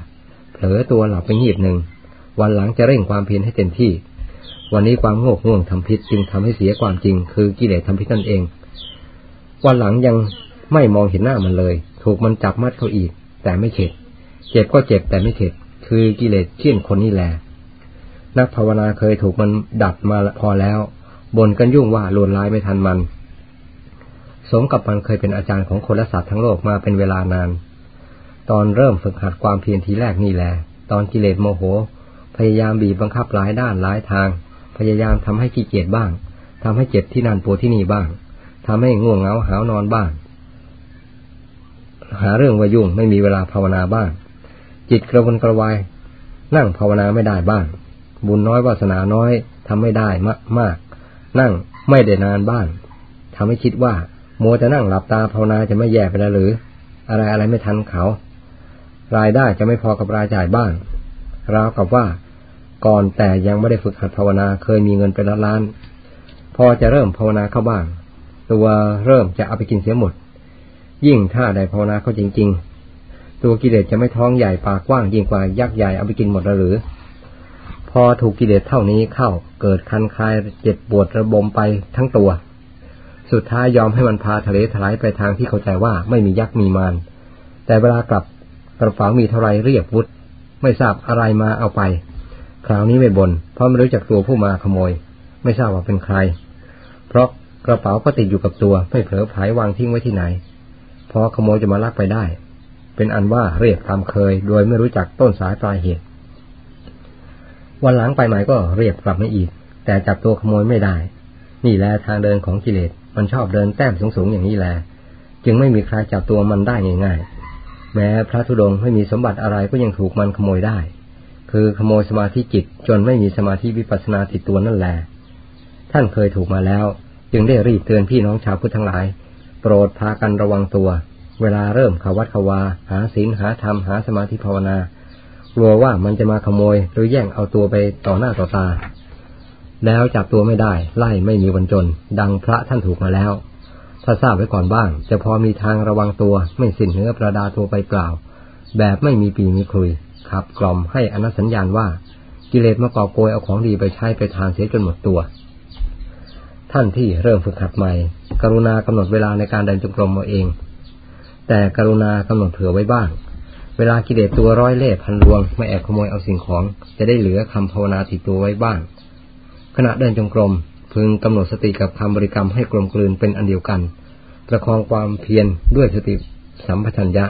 เผลอตัวหลับไปงีบหนึ่ง วันหลังจะเร่งความเพียรให้เต็มที่ วันนี้ความโง่ง่วงทำพิษจึงทำให้เสียความจริง คือกิเลสทำพิษนั่นเอง วันหลังยังไม่มองเห็นหน้ามันเลย ถูกมันจับมัดเขาอีก แต่ไม่เข็ด เจ็บก็เจ็บแต่ไม่เข็ด คือกิเลสเที่ยนคนนี่แหละนักภาวนาเคยถูกมันดัดมาพอแล้วบ่นกันยุ่งว่าลวนลายไม่ทันมัน สมกับมันเคยเป็นอาจารย์ของคนและสัตว์ทั้งโลกมาเป็นเวลานาน ตอนเริ่มฝึกหัดความเพียรทีแรกนี่แหละ ตอนกิเลสโมโห พยายามบีบบังคับหลายด้านหลายทาง พยายามทำให้ขี้เกียจบ้างทำให้เจ็บที่นั่นปวดที่นี่บ้างทำให้ง่วงเหงาหาวนอนบ้าง หาเรื่องวายุ่งไม่มีเวลาภาวนาบ้าง จิตกระวนกระวาย นั่งภาวนาไม่ได้บ้าง บุญน้อยวาสนาน้อยทำไม่ได้มากมาก นั่งไม่ได้นานบ้างทำให้คิดว่า มัวจะนั่งหลับตาภาวนาจะไม่แย่ไปแล้วหรือ อะไรอะไรไม่ทันเขา รายได้จะไม่พอกับรายจ่ายบ้างราวกับว่าก่อนแต่ยังไม่ได้ฝึกหัดภาวนาเคยมีเงินเป็นล้านพอจะเริ่มภาวนาเข้าบ้าง ตัวเริ่มจะเอาไปกินเสียหมด ยิ่งถ้าได้ภาวนาเข้าจริง ๆ ตัวกิเลสจะไม่ท้องใหญ่ปากกว้างยิ่งกว่ายักษ์ใหญ่เอาไปกินหมดหรือ พอถูกกิเลสเท่านี้เข้าเกิดคันคายเจ็บปวดระบมไปทั้งตัว สุดท้ายยอมให้มันพาทะเลถลายไปทางที่เข้าใจว่าไม่มียักษ์มีมาร แต่เวลากลับกระเป๋ามีเท่าไรเรียกวุฒไม่ทราบอะไรมาเอาไป คราวนี้ไม่บน่นเพราะไม่รู้จักตัวผู้มาขโมย ไม่ทราบว่าเป็นใคร เพราะกระเป๋าก็ติดอยู่กับตัวไม่เผลอผายวางทิ้งไว้ที่ไหน พอขโมยจะมาลักไปได้ เป็นอันว่าเรียกตามเคย โดยไม่รู้จักต้นสายปลายเหตุ วันหลังไปใหม่ก็เรียกกลับมาอีก แต่จับตัวขโมยไม่ได้ นี่แหละทางเดินของกิเลส มันชอบเดินแต้มสูงๆอย่างนี้แหละจึงไม่มีใครจับตัวมันได้ง่ายๆ แม้พระธุดงค์ไม่มีสมบัติอะไรก็ยังถูกมันขโมยได้ คือขโมยสมาธิจิตจนไม่มีสมาธิวิปัสสนาติดตัวนั่นแหละท่านเคยถูกมาแล้ว จึงได้รีบเตือนพี่น้องชาวพุทธทั้งหลาย โปรดพากันระวังตัว เวลาเริ่มขวัดขวา หาศีลหาธรรมหาสมาธิภาวนากลัวว่ามันจะมาขโมยหรือแย่งเอาตัวไปต่อหน้าต่อตา แล้วจับตัวไม่ได้ ไล่ไม่มีวันจน ดังพระท่านถูกมาแล้ว ถ้าทราบไว้ก่อนบ้าง จะพอมีทางระวังตัว ไม่สิ้นเนื้อประดาตัวไปเปล่า แบบไม่มีปีมีคุย ขับกล่อมให้อนัสัญญาณว่า กิเลสมากอบโกยเอาของดีไปใช้ไปทานเสียจนหมดตัว ท่านที่เริ่มฝึกขัดใหม่ กรุณากำหนดเวลาในการเดินจงกรมเอาเอง แต่กรุณากำหนดเผื่อไว้บ้าง เวลากิเลสตัวร้อยเล่พันรวงไม่แอบขโมยเอาสิ่งของ จะได้เหลือคำภาวนาติดตัวไว้บ้าง ขณะเดินจงกรมพึงกำหนดสติกับคำบริกรรมให้กลมกลืนเป็นอันเดียวกัน ประคองความเพียรด้วยสติสัมปชัญญะ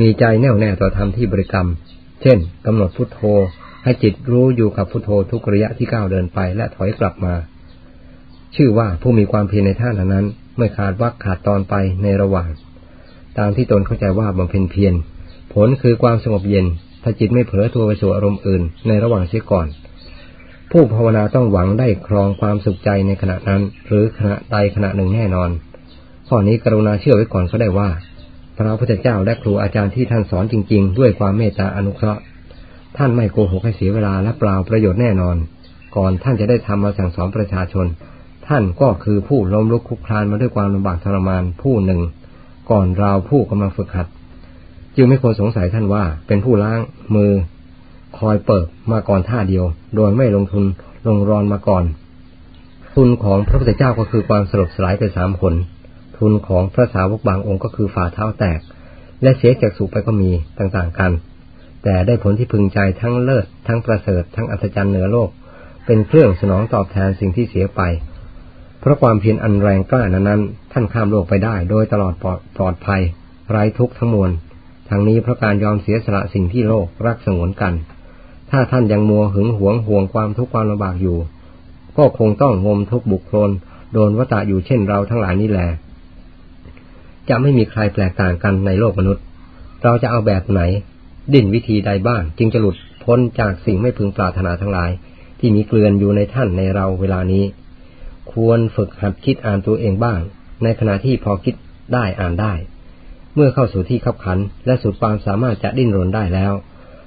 มีใจแน่วแน่ต่อธรรมที่บริกรรม เช่นกำหนดพุทโธ ให้จิตรู้อยู่กับพุทโธทุกระยะที่ก้าวเดินไปและถอยกลับมา ชื่อว่าผู้มีความเพียรในท่านนั้น ไม่ขาดวักขาดตอนไปในระหว่าง ตามที่ตนเข้าใจว่าบำเพ็ญเพียรผลคือความสงบเย็น ถ้าจิตไม่เผลอตัวไปสู่อารมณ์อื่น ในระหว่างเสียก่อน ผู้ภาวนาต้องหวังได้ครองความสุขใจในขณะนั้น หรือขณะใดขณะหนึ่งแน่นอน ข้อนี้กรุณาเชื่อไว้ก่อนก็ได้ว่า พระพุทธเจ้าและครูอาจารย์ที่ท่านสอนจริง ๆ ด้วยความเมตตาอนุเคราะห์ ท่านไม่โกหกให้เสียเวลาและเปล่าประโยชน์แน่นอน ก่อนท่านจะได้ทำมาสั่งสอนประชาชน ท่านก็คือผู้ล้มลุกคุกคลานมาด้วยความลำบากทรมานผู้หนึ่ง ก่อนเราผู้กำลังฝึกหัด จึงไม่ควรสงสัยท่านว่าเป็นผู้ล้างมือ คอยเปิดมาก่อนท่าเดียว โดยไม่ลงทุนลงรอนมาก่อน ทุนของพระพุทธเจ้าก็คือความสลบสลายไปสามผล ทุนของพระสาวกบางองค์ก็คือฝ่าเท้าแตก และเสียจากสุไปก็มีต่างๆกัน แต่ได้ผลที่พึงใจทั้งเลิศทั้งประเสริฐทั้งอัศจรรย์เหนือโลก เป็นเครื่องสนองตอบแทนสิ่งที่เสียไป เพราะความเพียรอันแรงกล้านั้นท่านข้ามโลกไปได้ โดยตลอดปลอดภัย ไร้ทุกข์ทั้งมวลทั้งนี้เพราะการยอมเสียสละสิ่งที่โลกรักสงวนกัน ถ้าท่านยังมัวหึงหวงห่วงความทุกข์ความลำบากอยู่ ก็คงต้องงมทุกบุคคลโดนวตาอยู่เช่นเราทั้งหลายนี่แหละจะไม่มีใครแปลกต่างกันในโลกมนุษย์ เราจะเอาแบบไหน ดิ้นวิธีใดบ้าง จึงจะหลุดพ้นจากสิ่งไม่พึงปรารถนาทั้งหลาย ที่มีเกลื่อนอยู่ในท่านในเราเวลานี้ ควรฝึกหัดคิดอ่านตัวเองบ้าง ในขณะที่พอคิดได้อ่านได้ เมื่อเข้าสู่ที่ขับขัน และสุดความสามารถจะดิ้นรนได้แล้ว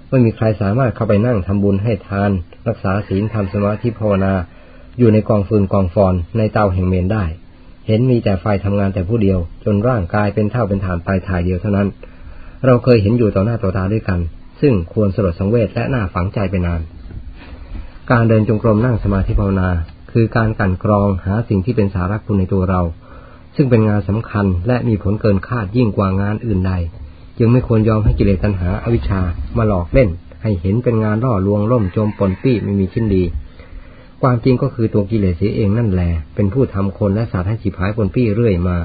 ไม่มีใครสามารถเข้าไปนั่งทำบุญให้ทาน รักษาศีลทำสมาธิภาวนา อยู่ในกองฟืนกองฟอนในเตาแห่งเมนได้ เห็นมีแต่ไฟทำงานแต่ผู้เดียว จนร่างกายเป็นเท่าเป็นฐานไปถ่ายเดียวเท่านั้น เราเคยเห็นอยู่ต่อหน้าต่อตาด้วยกัน ซึ่งควรสลดสังเวชและน่าฝังใจไปนาน การเดินจงกรมนั่งสมาธิภาวนา คือการกันกรองหาสิ่งที่เป็นสาระคุณในตัวเรา ซึ่งเป็นงานสำคัญและมีผลเกินคาดยิ่งกว่างานอื่นใด จึงไม่ควรยอมให้กิเลสตัณหาอาวิชชามาหลอกเล่น ให้เห็นเป็นงานล่อลวงล่มจมปนปี้ไม่มีชิ้นดี ความจริงก็คือตัวกิเลสเสียเองนั่นแหละเป็นผู้ทำคนและสัตว์ให้ฉิบหายปนปี้เรื่อยมา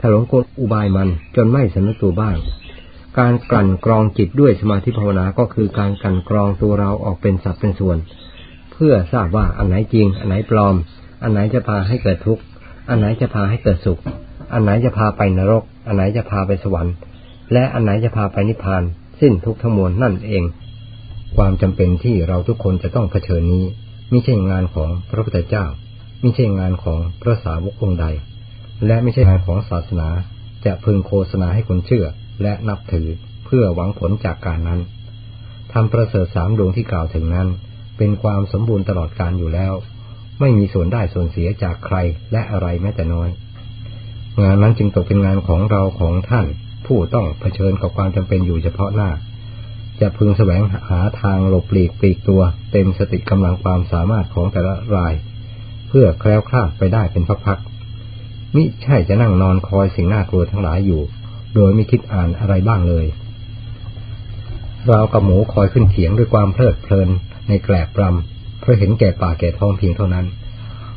ถลงกลอุบายมันจนไม่สำนึกตัวบ้าง การกลั่นกรองจิตด้วยสมาธิภาวนาก็คือการกลั่นกรองตัวเราออกเป็นสัดเป็นส่วน เพื่อทราบว่าอันไหนจริง อันไหนปลอม อันไหนจะพาให้เกิดทุกข์อันไหนจะพาให้เกิดสุข อันไหนจะพาไปนรก อันไหนจะพาไปสวรรค์ และอันไหนจะพาไปนิพพาน สิ้นทุกทั้งมวลนั่นเอง ความจำเป็นที่เราทุกคนจะต้องเผชิญนี้ไม่ใช่งานของพระพุทธเจ้าไม่ใช่งานของพระสาวกองใด และไม่ใช่งานของศาสนา จะพึงโฆษณาให้คนเชื่อและนับถือเพื่อหวังผลจากการนั้นทำประเสริฐสามดวงที่กล่าวถึงนั้น เป็นความสมบูรณ์ตลอดการอยู่แล้ว ไม่มีส่วนได้ส่วนเสียจากใครและอะไรแม้แต่น้อย งานนั้นจึงตกเป็นงานของเราของท่าน ผู้ต้องเผชิญกับความจำเป็นอยู่เฉพาะหน้า จะพึงแสวงหาทางหลบหลีกปีกตัว เต็มสติกำลังความสามารถของแต่ละราย เพื่อแคล้วคลาดไปได้เป็นพักๆมิใช่จะนั่งนอนคอยสิ่งน่ากลัวทั้งหลายอยู่ โดยไม่คิดอ่านอะไรบ้างเลยเรากับหมูคอยขึ้นเถียงด้วยความเพลิดเพลินในแกลบรำพราะเห็นแก่ป่าแก่ท้องเพียงเท่านั้น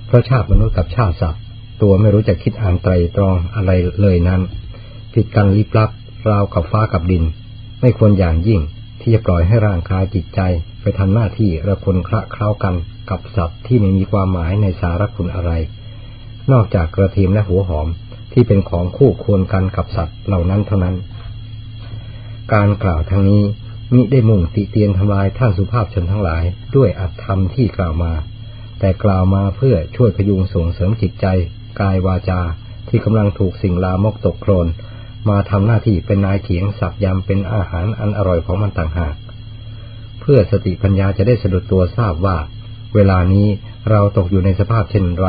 เพราะชาติมนุษย์กับชาติสัตว์ ตัวไม่รู้จะคิดอ่านไตรตรองอะไรเลยนั้น ผิดกันลิบลับราวกับฟ้ากับดิน ไม่ควรอย่างยิ่งที่จะปล่อยให้ร่างกายจิตใจไปทำหน้าที่ระคนคละเคล้ากันกับสัตว์ที่ไม่มีความหมายในสารคุณอะไร นอกจากกระเทียมและหัวหอมที่เป็นของคู่ควรกันกับสัตว์เหล่านั้นเท่านั้น การกล่าวทางนี้มิได้มุ่งติเตียนทำลายท่านสุภาพชนทั้งหลาย ด้วยอัตธรรมที่กล่าวมา แต่กล่าวมาเพื่อช่วยพยุงส่งเสริมจิตใจ กายวาจาที่กำลังถูกสิ่งลามกตกโคลน มาทำหน้าที่เป็นนายเขียงสับยำเป็นอาหารอันอร่อยของมันต่างหาก เพื่อสติปัญญาจะได้สะดุดตัวทราบว่า เวลานี้เราตกอยู่ในสภาพเช่นไร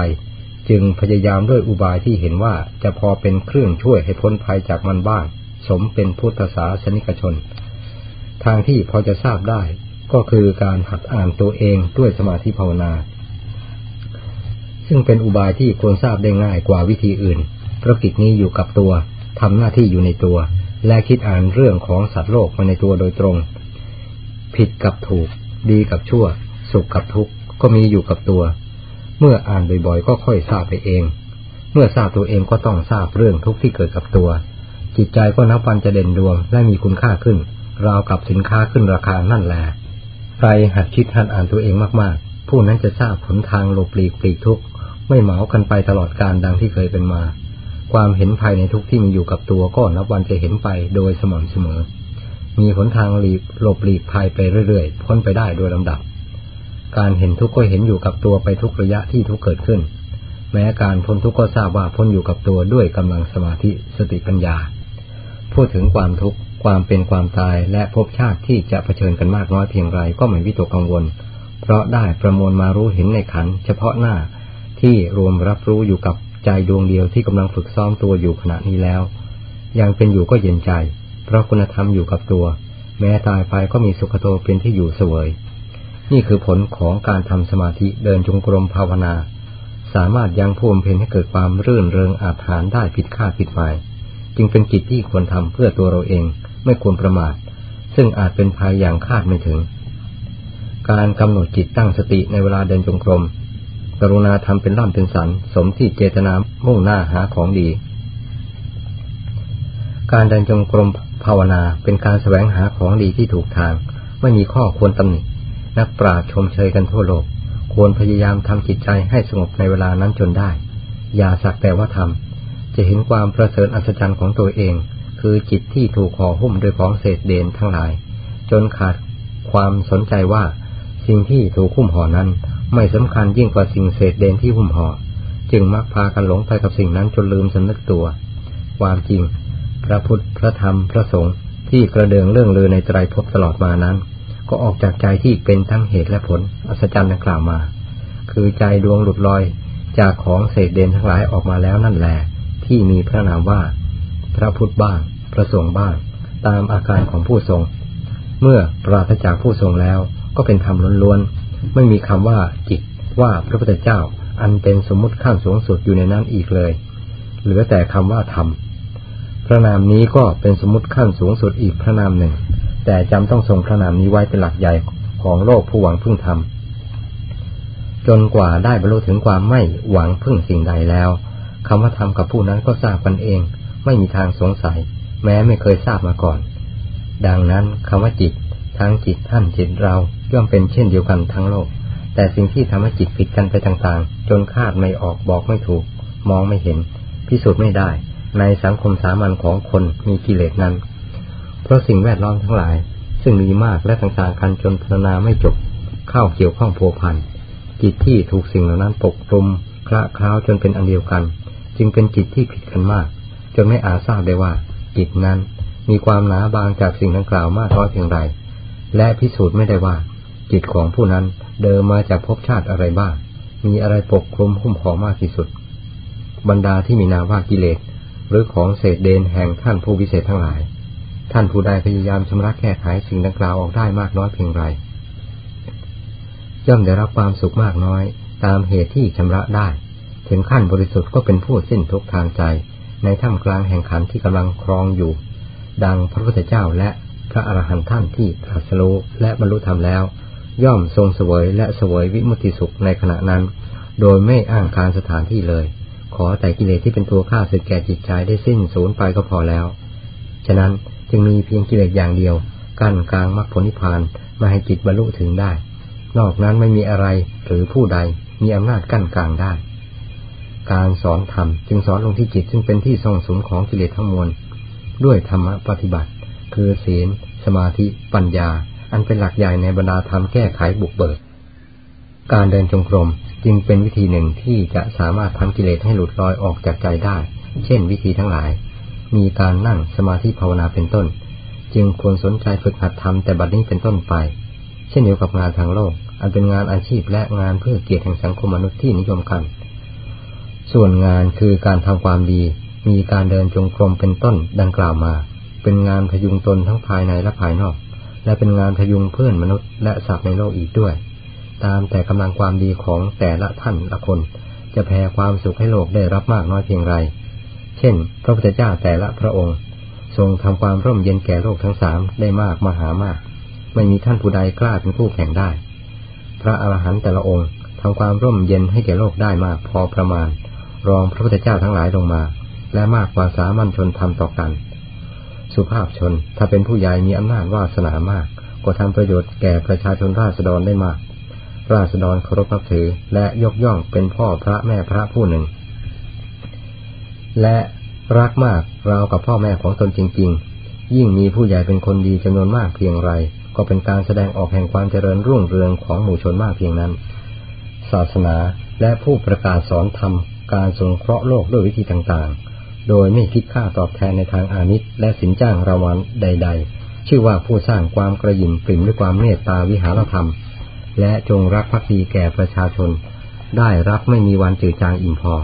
จึงพยายามด้วยอุบายที่เห็นว่าจะพอเป็นเครื่องช่วยให้พ้นภัยจากมันบ้าง สมเป็นพุทธศาสนิกชน ทางที่พอจะทราบได้ก็คือการหัดอ่านตัวเองด้วยสมาธิภาวนา ซึ่งเป็นอุบายที่ควรทราบได้ง่ายกว่าวิธีอื่นเพราะกิจนี้อยู่กับตัว ทำหน้าที่อยู่ในตัว และคิดอ่านเรื่องของสัตว์โลกมาในตัวโดยตรง ผิดกับถูก ดีกับชั่ว สุขกับทุกข์ก็มีอยู่กับตัว เมื่ออ่านบ่อยๆ ก็ค่อยทราบไปเอง เมื่อทราบตัวเองก็ต้องทราบเรื่องทุกข์ที่เกิดกับตัว จิตใจก็นับวันจะเด่นดวงและมีคุณค่าขึ้น ราวกับสินค้าขึ้นราคานั่นแหละใครหัดคิดหัดอ่านตัวเองมากๆ ผู้นั้นจะทราบผลทางหลบหลีกปลีกทุกข์ไม่เหมากันไปตลอดการดังที่เคยเป็นมา ความเห็นภายในทุกที่มีอยู่กับตัวก็นับวันจะเห็นไปโดยสม่ำเสมอ มีหนทางหลีบหลบหลีกภายไปเรื่อยๆ พ้นไปได้โดยลำดับ การเห็นทุกข์ก็เห็นอยู่กับตัวไปทุกระยะที่ทุกเกิดขึ้น แม้การพ้นทุกข์ก็ทราบว่าพ้นอยู่กับตัวด้วยกำลังสมาธิสติปัญญา พูดถึงความทุกข์ความเป็นความตายและภพชาติที่จะเผชิญกันมากน้อยเพียงไรก็ไม่วิตกกังวล เพราะได้ประมวลมารู้เห็นในขันเฉพาะหน้าที่รวมรับรู้อยู่กับ ใจดวงเดียวที่กำลังฝึกซ้อมตัวอยู่ขณะนี้แล้ว ยังเป็นอยู่ก็เย็นใจ เพราะคุณธรรมอยู่กับตัว แม้ตายไปก็มีสุขโตเป็นที่อยู่เสวย นี่คือผลของการทำสมาธิเดินจงกรมภาวนา สามารถยังพูมเพนให้เกิดความรื่นเริงอาถานได้ผิดคาดผิดหมาย จึงเป็นกิจที่ควรทำเพื่อตัวเราเองไม่ควรประมาท ซึ่งอาจเป็นภัยอย่างคาดไม่ถึง การกำหนดจิตตั้งสติในเวลาเดินจงกรม กรุณาทำเป็นล่ำเป็นสัน สมที่เจตนามุ่งหน้าหาของดี การเดินจงกรมภาวนาเป็นการแสวงหาของดีที่ถูกทาง ไม่มีข้อควรตำหนินักปราชญ์ชมเชยกันทั่วโลก ควรพยายามทำจิตใจให้สงบในเวลานั้นจนได้ อย่าสักแต่ว่าทำจะเห็นความประเสริฐอัศจรรย์ของตัวเอง คือจิตที่ถูกห่อหุ้มด้วยของเศษเดนทั้งหลาย จนขาดความสนใจว่าสิ่งที่ถูกหุ้มห่อนั้น ไม่สำคัญยิ่งกว่าสิ่งเศษเดนที่หุ้มห่อจึงมักพากันหลงไปกับสิ่งนั้นจนลืมสำนึกตัว ความจริง พระพุทธพระธรรมพระสงฆ์ที่กระเดืองเรื่องลือในไตรภพตลอดมานั้น ก็ออกจากใจที่เป็นทั้งเหตุและผล อัศจรรย์ดังกล่าวมา คือใจดวงหลุดลอยจากของเศษเดนทั้งหลายออกมาแล้วนั่นแหละที่มีพระนามว่า พระพุทธบ้าง พระสงฆ์บ้าง ตามอาการของผู้ทรง เมื่อปราศจากผู้ทรงแล้วก็เป็นธรรมล้วน ไม่มีคำว่าจิตว่าพระพุทธเจ้า อันเป็นสมมุติขั้นสูงสุดอยู่ในนั้นอีกเลย เหลือแต่คำว่าธรรมพระนามนี้ก็เป็นสมมติขั้นสูงสุดอีกพระนามหนึ่ง แต่จำต้องทรงพระนามนี้ไว้เป็นหลักใหญ่ของโลกผู้หวังพึ่งธรรมจนกว่าได้บรรลุถึงความไม่หวังพึ่งสิ่งใดแล้วคำว่าธรรมกับผู้นั้นก็ทราบกันเอง ไม่มีทางสงสัย แม้ไม่เคยทราบมาก่อน ดังนั้นคำว่าจิตทั้งจิตท่านจิตเรา ย่อมเป็นเช่นเดียวกันทั้งโลก แต่สิ่งที่ทำให้จิตผิดกันไปต่างๆ จนคาดไม่ออกบอกไม่ถูก มองไม่เห็น พิสูจน์ไม่ได้ ในสังคมสามัญของคนมีกิเลสนั้น เพราะสิ่งแวดล้อมทั้งหลาย ซึ่งมีมากและต่างๆกันจนพรรณนาไม่จบ เข้าเกี่ยวข้องพัวพันจิตที่ถูกสิ่งเหล่านั้นปกคลุมคละคล้าวจนเป็นอันเดียวกัน จึงเป็นจิตที่ผิดกันมาก จนไม่อาจทราบได้ว่า จิตนั้นมีความหนาบางจากสิ่งดังกล่าวมากน้อยเพียงไรและพิสูจน์ไม่ได้ว่า จิตของผู้นั้นเดิมมาจากภพชาติอะไรบ้าง มีอะไรปกคลุมหุ้มห่อมากที่สุด บรรดาที่มีนาว่ากิเลสหรือของเศษเดนแห่งท่านผู้วิเศษทั้งหลาย ท่านผู้ใดพยายามชำระแก้ไขสิ่งดังกล่าวออกได้มากน้อยเพียงไรย่อมได้รับความสุขมากน้อย ตามเหตุที่ชำระได้ ถึงขั้นบริสุทธิ์ก็เป็นผู้สิ้นทุกทางใจ ในท่ามกลางแห่งขันที่กำลังครองอยู่ ดังพระพุทธเจ้าและพระอรหันต์ท่านที่ตรัสรู้และบรรลุธรรมแล้ว ย่อมทรงเสวยและเสวยวิมุติสุขในขณะนั้น โดยไม่อ้างการสถานที่เลย ขอแต่กิเลสที่เป็นตัวฆ่าสึกแก่จิตใจได้สิ้นสูญไปก็พอแล้ว ฉะนั้นจึงมีเพียงกิเลสอย่างเดียว กั้นกลางมรรคผลนิพพานม่ให้จิตบรรลุถึงได้ นอกนั้นไม่มีอะไรหรือผู้ใดมีอำนาจกั้นกลางได้ การสอนธรรมจึงสอนลงที่จิตซึ่งเป็นที่ทรงสมของกิเลสทั้งมวล ด้วยธรรมปฏิบัติ คือศีล สมาธิ ปัญญา อันเป็นหลักใหญ่ในบรรดาธรรมแก้ไขบุกเบิก การเดินจงกรมจึงเป็นวิธีหนึ่งที่จะสามารถทำกิเลสให้หลุดลอยออกจากใจได้ เช่นวิธีทั้งหลาย มีการนั่งสมาธิภาวนาเป็นต้น จึงควรสนใจฝึกหัดทำแต่บัดนี้เป็นต้นไป เช่นเดียวกับงานทางโลก อันเป็นงานอาชีพและงานเพื่อเกียรติแห่งสังคมมนุษย์ที่นิยมกัน ส่วนงานคือการทำความดี มีการเดินจงกรมเป็นต้นดังกล่าวมา เป็นงานพยุงตนทั้งภายในและภายนอก และเป็นงานพยุงเพื่อนมนุษย์และสัตว์ในโลกอีกด้วย ตามแต่กำลังความดีของแต่ละท่านละคน จะแผ่ความสุขให้โลกได้รับมากน้อยเพียงไร เช่น พระพุทธเจ้าแต่ละพระองค์ ทรงทำความร่มเย็นแก่โลกทั้งสามได้มากมหามาก ไม่มีท่านผู้ใดกล้าเป็นคู่แข่งได้ พระอรหันต์แต่ละองค์ทำความร่มเย็นให้แก่โลกได้มากพอประมาณ รองพระพุทธเจ้าทั้งหลายลงมา และมากกว่าสามัญชนทำต่อกัน สุภาพชน ถ้าเป็นผู้ใหญ่มีอำนาจวาสนามาก ก็ทำประโยชน์แก่ประชาชนราษฎรได้มาก ราษฎรเคารพนับถือ และยกย่องเป็นพ่อพระแม่พระผู้หนึ่ง และรักมากราวกับพ่อแม่ของตนจริง ๆ ยิ่งมีผู้ใหญ่เป็นคนดีจำนวนมากเพียงไร ก็เป็นการแสดงออกแห่งความเจริญรุ่งเรืองของหมู่ชนมากเพียงนั้น ศาสนาและผู้ประกาศสอนธรรมการสงเคราะห์โลกด้วยวิธีต่างๆ โดยไม่คิดค่าตอบแทนในทางอานิตและสินจ้างรางวัลใด ๆ ชื่อว่าผู้สร้างความกระยิมปริ่มด้วยความเมตตาวิหารธรรม และจงรักภักดีแก่ประชาชน ได้รับไม่มีวันจืดจางอิ่มพอ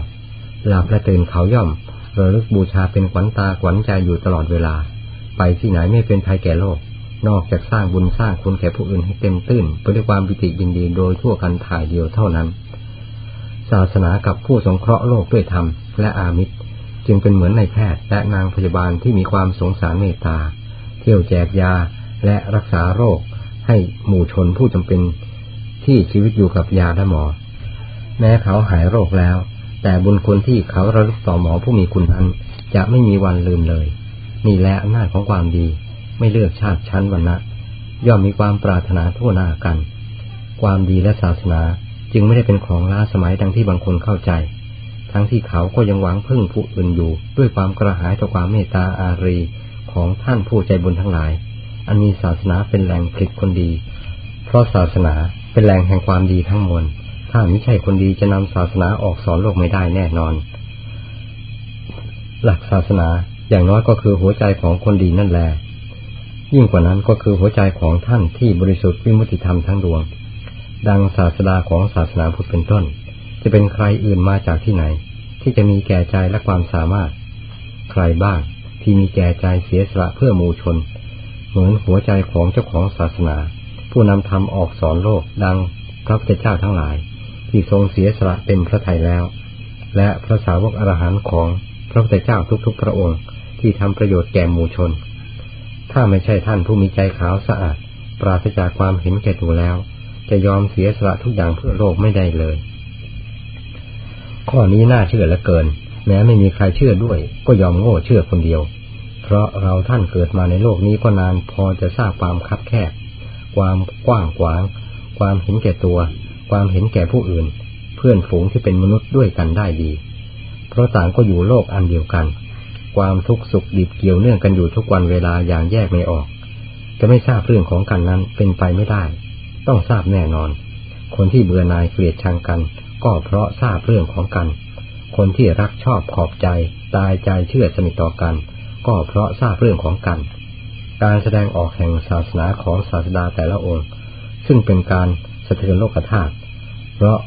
หลับและตื่นเขาย่อมระลึกบูชาเป็นขวัญตาขวัญใจอยู่ตลอดเวลา ไปที่ไหนไม่เป็นภัยแก่โลก นอกจากสร้างบุญสร้างคุณแก่ผู้อื่นให้เต็มตื้นไปด้วยความปิติยินดีโดยทั่วกันถ่ายเดียวเท่านั้น ศาสนากับผู้สงเคราะห์โลกด้วยธรรมและอามิตร จึงเป็นเหมือนในแพทย์และนางพยาบาลที่มีความสงสารเมตตา เที่ยวแจกยาและรักษาโรค ให้หมู่ชนผู้จำเป็นที่ชีวิตอยู่กับยาและหมอ แม้เขาหายโรคแล้ว แต่บุญคุณที่เขาระลึกต่อหมอผู้มีคุณนั้น จะไม่มีวันลืมเลย นี่แหละอำนาจของความดี ไม่เลือกชาติชั้นวรรณะย่อมมีความปรารถนาทั่วหน้ากัน ความดีและศาสนาจึงไม่ได้เป็นของล้าสมัยดังที่บางคนเข้าใจ ทั้งที่เขาก็ยังหวังพึ่งผู้อื่นอยู่ ด้วยความกระหายต่อความเมตตาอารีของท่านผู้ใจบุญทั้งหลาย อันมีศาสนาเป็นแหล่งผลิตคนดี เพราะศาสนาเป็นแหล่งแห่งความดีทั้งมวล ถ้าไม่ใช่คนดีจะนำศาสนาออกสอนโลกไม่ได้แน่นอน หลักศาสนาอย่างน้อยก็คือหัวใจของคนดีนั่นแหละยิ่งกว่านั้นก็คือหัวใจของท่านที่บริสุทธิ์วิมุติธรรมทั้งดวง ดังศาสดาของศาสนาพุทธเป็นต้น จะเป็นใครอื่นมาจากที่ไหน ที่จะมีแก่ใจและความสามารถ ใครบ้างที่มีแก่ใจเสียสละเพื่อมูชน เหมือนหัวใจของเจ้าของศาสนา ผู้นำธรรมออกสอนโลกดังพระพุทธเจ้าทั้งหลาย ที่ทรงเสียสละเป็นพระทัยแล้ว และพระสาวกอรหันต์ของพระพุทธเจ้าทุกๆพระองค์ที่ทำประโยชน์แก่มูชน ถ้าไม่ใช่ท่านผู้มีใจขาวสะอาด ปราศจากความเห็นแก่ตัวแล้ว จะยอมเสียสละทุกอย่างเพื่อโลกไม่ได้เลย ข้อนี้น่าเชื่อเหลือเกิน แม้ไม่มีใครเชื่อด้วย ก็ยอมโง่เชื่อคนเดียว เพราะเราท่านเกิดมาในโลกนี้ก็นานพอจะทราบความคับแคบ ความกว้างขวาง ความเห็นแก่ตัว ความเห็นแก่ผู้อื่น เพื่อนฝูงที่เป็นมนุษย์ด้วยกันได้ดี เพราะต่างก็อยู่โลกอันเดียวกัน ความทุกข์สุขดิบเกี่ยวเนื่องกันอยู่ทุกวันเวลาอย่างแยกไม่ออก จะไม่ทราบเรื่องของกันนั้นเป็นไปไม่ได้ ต้องทราบแน่นอน คนที่เบื่อนายเกลียดชังกัน ก็เพราะทราบเรื่องของกัน คนที่รักชอบขอบใจ ตายใจเชื่อสนิทต่อกัน ก็เพราะทราบเรื่องของกัน การแสดงออกแห่งศาสนาของศาสดาแต่ละองค์ ซึ่งเป็นการสะเทือนโลกธาตุเพราะ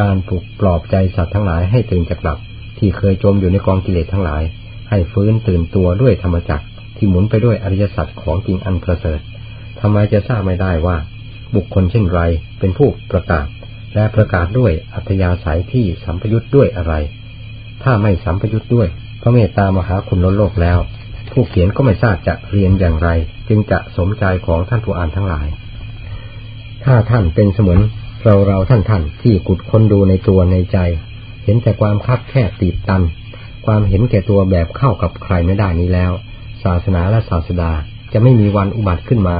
การปลุกปลอบใจสัตว์ทั้งหลายให้ตื่นจากหลับที่เคยจมอยู่ในกองกิเลสทั้งหลาย ให้ฟื้นตื่นตัวด้วยธรรมจักรที่หมุนไปด้วยอริยสัจของจริงอันประเสริฐทำไมจะทราบไม่ได้ว่า บุคคลเช่นไรเป็นผู้ประกาศ และประกาศด้วยอัธยาศัยที่สัมพยุตด้วยอะไร ถ้าไม่สัมพยุตด้วยพระเมตตามหาคุณล้นโลกแล้ว ผู้เขียนก็ไม่ทราบจะเรียนอย่างไร จึงจะสมใจของท่านผู้อ่านทั้งหลาย ถ้าท่านเป็นเสมือนเราเราท่านท่านที่กุดค้นดูในตัวในใจ เห็นแต่ความคับแคบตีบตัน ความเห็นแก่ตัวแบบเข้ากับใครไม่ได้นี้แล้ว ศาสนาและศาสดาจะไม่มีวันอุบัติขึ้นมา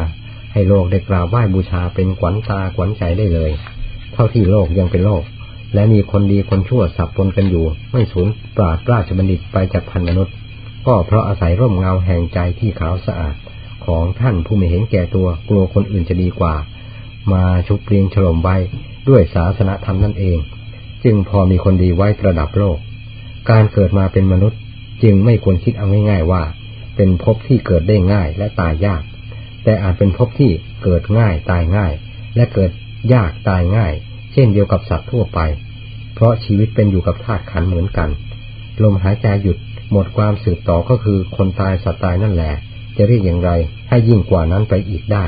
ให้โลกได้กราบไหว้บูชาเป็นขวัญตาขวัญใจได้เลย เท่าที่โลกยังเป็นโลก และมีคนดีคนชั่วสับปนกันอยู่ ไม่สูญปราดราชบัณฑิตไปจากพันมนุษย์ ก็เพราะอาศัยร่มเงาแห่งใจที่ขาวสะอาด ของท่านผู้ไม่เห็นแก่ตัวกลัวคนอื่นจะดีกว่า มาชุบเรียงฉลมไว้ด้วยศาสนธรรมนั่นเอง จึงพอมีคนดีไว้ประดับโลก การเกิดมาเป็นมนุษย์จึงไม่ควรคิดเอาง่าย ๆ ว่า เป็นภพที่เกิดได้ง่ายและตายยาก แต่อาจเป็นภพที่เกิดง่ายตายง่าย และเกิด ยากตายง่าย เช่นเดียวกับสัตว์ทั่วไป เพราะชีวิตเป็นอยู่กับธาตุขันเหมือนกัน ลมหายใจหยุดหมดความสืบต่อก็คือคนตายสัตว์ตายนั่นแหละ จะเรียกอย่างไรให้ยิ่งกว่านั้นไปอีกได้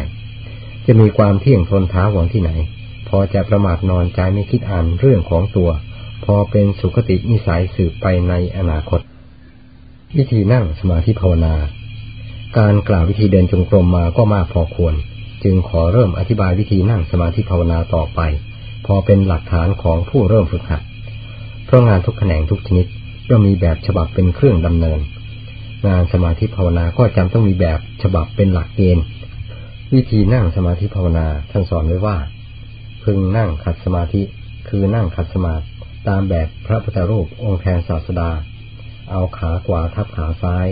จะมีความเที่ยงทนท้าหวังที่ไหน พอจะประมาทนอนใจไม่คิดอ่านเรื่องของตัว พอเป็นสุขตินิสัยสืบไปในอนาคต วิธีนั่งสมาธิภาวนา การกล่าววิธีเดินจงกรมมาก็มากพอควร จึงขอเริ่มอธิบายวิธีนั่งสมาธิภาวนาต่อไป พอเป็นหลักฐานของผู้เริ่มฝึกหัด เพราะงานทุกแขนงทุกชนิดย่อมมีแบบฉบับเป็นเครื่องดำเนิน งานสมาธิภาวนาก็จำต้องมีแบบฉบับเป็นหลักเกณฑ์ วิธีนั่งสมาธิภาวนาท่านสอนไว้ว่า พึงนั่งขัดสมาธิ คือนั่งขัดสมาธิตามแบบพระพุทธรูปองค์แทนศาสดา เอาขาขวาทับขาซ้าย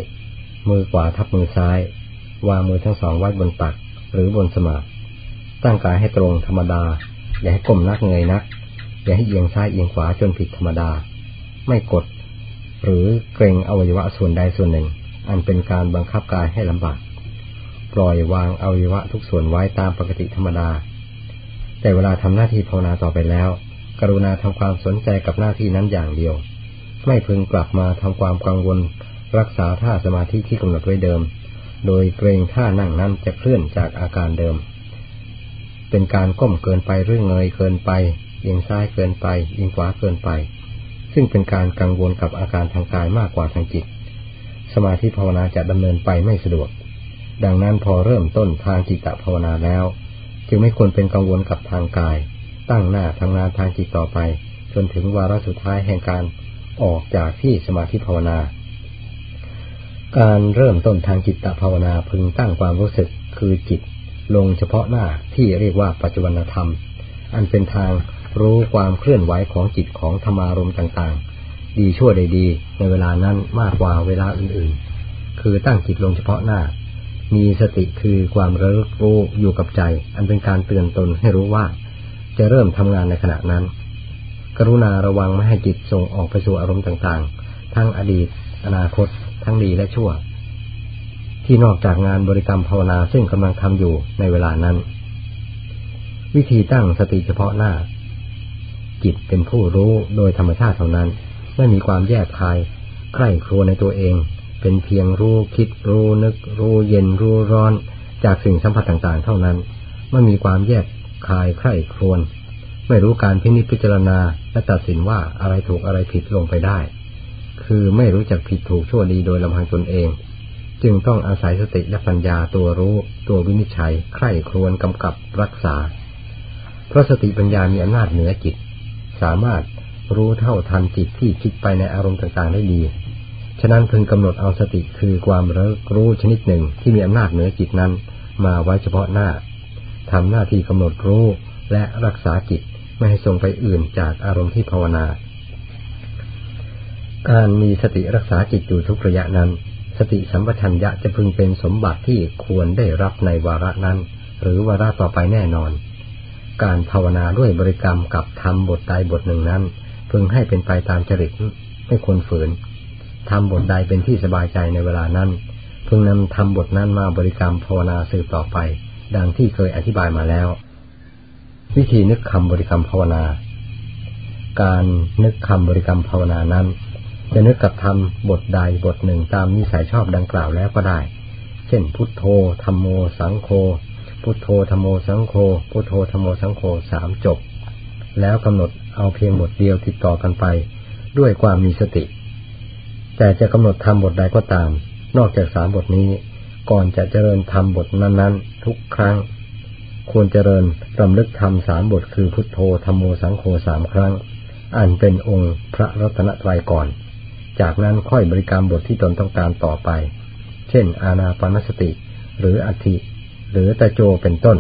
มือขวาทับมือซ้าย วางมือทั้งสองไว้บนตัก หรือบนสมาธิตั้งกายให้ตรงธรรมดา อย่าให้ก้มนักเงยนัก อย่าให้เอียงซ้ายเอียงขวาจนผิดธรรมดา ไม่กด หรือเกรงอวัยวะส่วนใดส่วนหนึ่ง อันเป็นการบังคับกายให้ลำบากปล่อยวางอวัยวะทุกส่วนไว้ตามปกติธรรมดา แต่เวลาทำหน้าที่ภาวนาต่อไปแล้ว กรุณาทำความสนใจกับหน้าที่นั้นอย่างเดียว ไม่พึงกลับมาทำความกังวล รักษาท่าสมาธิที่กำหนดไว้เดิม โดยเกรงท่านั่งนั้นจะเคลื่อนจากอาการเดิม เป็นการก้มเกินไปหรือเงยเกินไปเอียงซ้ายเกินไปเอียงขวาเกินไป ซึ่งเป็นการกังวลกับอาการทางกายมากกว่าทางจิต สมาธิภาวนาจะดำเนินไปไม่สะดวก ดังนั้นพอเริ่มต้นทางจิตตภาวนาแล้ว จึงไม่ควรเป็นกังวลกับทางกาย ตั้งหน้าทำงานทางจิตต่อไป จนถึงวาระสุดท้ายแห่งการออกจากที่สมาธิภาวนา การเริ่มต้นทางจิตตภาวนาพึงตั้งความรู้สึกคือจิต ลงเฉพาะหน้าที่เรียกว่าปัจจุบันธรรม อันเป็นทางรู้ความเคลื่อนไหวของจิตของธรรมารมต่างๆ ดีชั่วใดดีในเวลานั้นมากกว่าเวลาอื่นๆ คือตั้งจิตลงเฉพาะหน้า มีสติคือความระลึกรู้อยู่กับใจ อันเป็นการเตือนตนให้รู้ว่า จะเริ่มทำงานในขณะนั้น กรุณาระวังไม่ให้จิตส่งออกไปสู่อารมณ์ต่างๆ ทั้งอดีต อนาคต ทั้งดีและชั่ว ที่นอกจากงานบริกรรมภาวนาซึ่งกำลังทำอยู่ในเวลานั้น วิธีตั้งสติเฉพาะหน้า จิตเป็นผู้รู้โดยธรรมชาติเท่านั้น ไม่มีความแยกคายใคร่ครัวในตัวเอง เป็นเพียงรู้คิดรู้นึก รู้เย็นรู้ร้อน จากสิ่งสัมผัสต่างๆ เท่านั้น ไม่มีความแยกคายใคร่ครวญไม่รู้การพินิจพิจารณาและตัดสินว่าอะไรถูกอะไรผิดลงไปได้ คือไม่รู้จักผิดถูกชั่วดีโดยลำพังตนเอง จึงต้องอาศัยสติและปัญญาตัวรู้ ตัววินิจฉัย ใคร่ครวญกำกับรักษา เพราะสติปัญญามีอำนาจเหนือจิต สามารถรู้เท่าทันจิตที่คิดไปในอารมณ์ต่างๆได้ดี ฉะนั้นพึงกำหนดเอาสติคือความรู้ชนิดหนึ่งที่มีอำนาจเหนือจิตนั้น มาไว้เฉพาะหน้าทำหน้าที่กำหนดรู้และรักษาจิตไม่ให้ส่งไปอื่นจากอารมณ์ที่ภาวนา การมีสติรักษาจิตอยู่ทุกระยะนั้น สติสัมปชัญญะจะพึงเป็นสมบัติที่ควรได้รับในวาระนั้น หรือวาระต่อไปแน่นอน การภาวนาด้วยบริกรรมกับทำบทใดบทหนึ่งนั้น พึงให้เป็นไปตามจริตไม่ควรฝืนทำบทใดเป็นที่สบายใจในเวลานั้น พึงนำทำบทนั้นมาบริกรรมภาวนาสืบต่อไป ดังที่เคยอธิบายมาแล้ว วิธีนึกคำบริกรรมภาวนา การนึกคำบริกรรมภาวนานั้น จะนึกกับทำบทใดบทหนึ่งตามนิสัยชอบดังกล่าวแล้วก็ได้ เช่น พุทโธธรรมโม สังโฆ พุทโธธโม สังโฆ พุทโธธโม สังโฆสามจบ แล้วกำหนดเอาเพียงบทเดียวติดต่อกันไป ด้วยความมีสติ แต่จะกำหนดทำบทใดก็ตาม นอกจากสามบทนี้ ก่อนจะเจริญทำบทนั้นๆ ทุกครั้ง ควรเจริญรำลึกทำสามบทคือพุทโธธโม สังโฆสามครั้ง อันเป็นองค์พระรัตนตรัยก่อน จากนั้นค่อยบริกรรมบทที่ตนต้องการต่อไป เช่น อาณาปานสติ หรืออธิ หรือตะโจเป็นต้น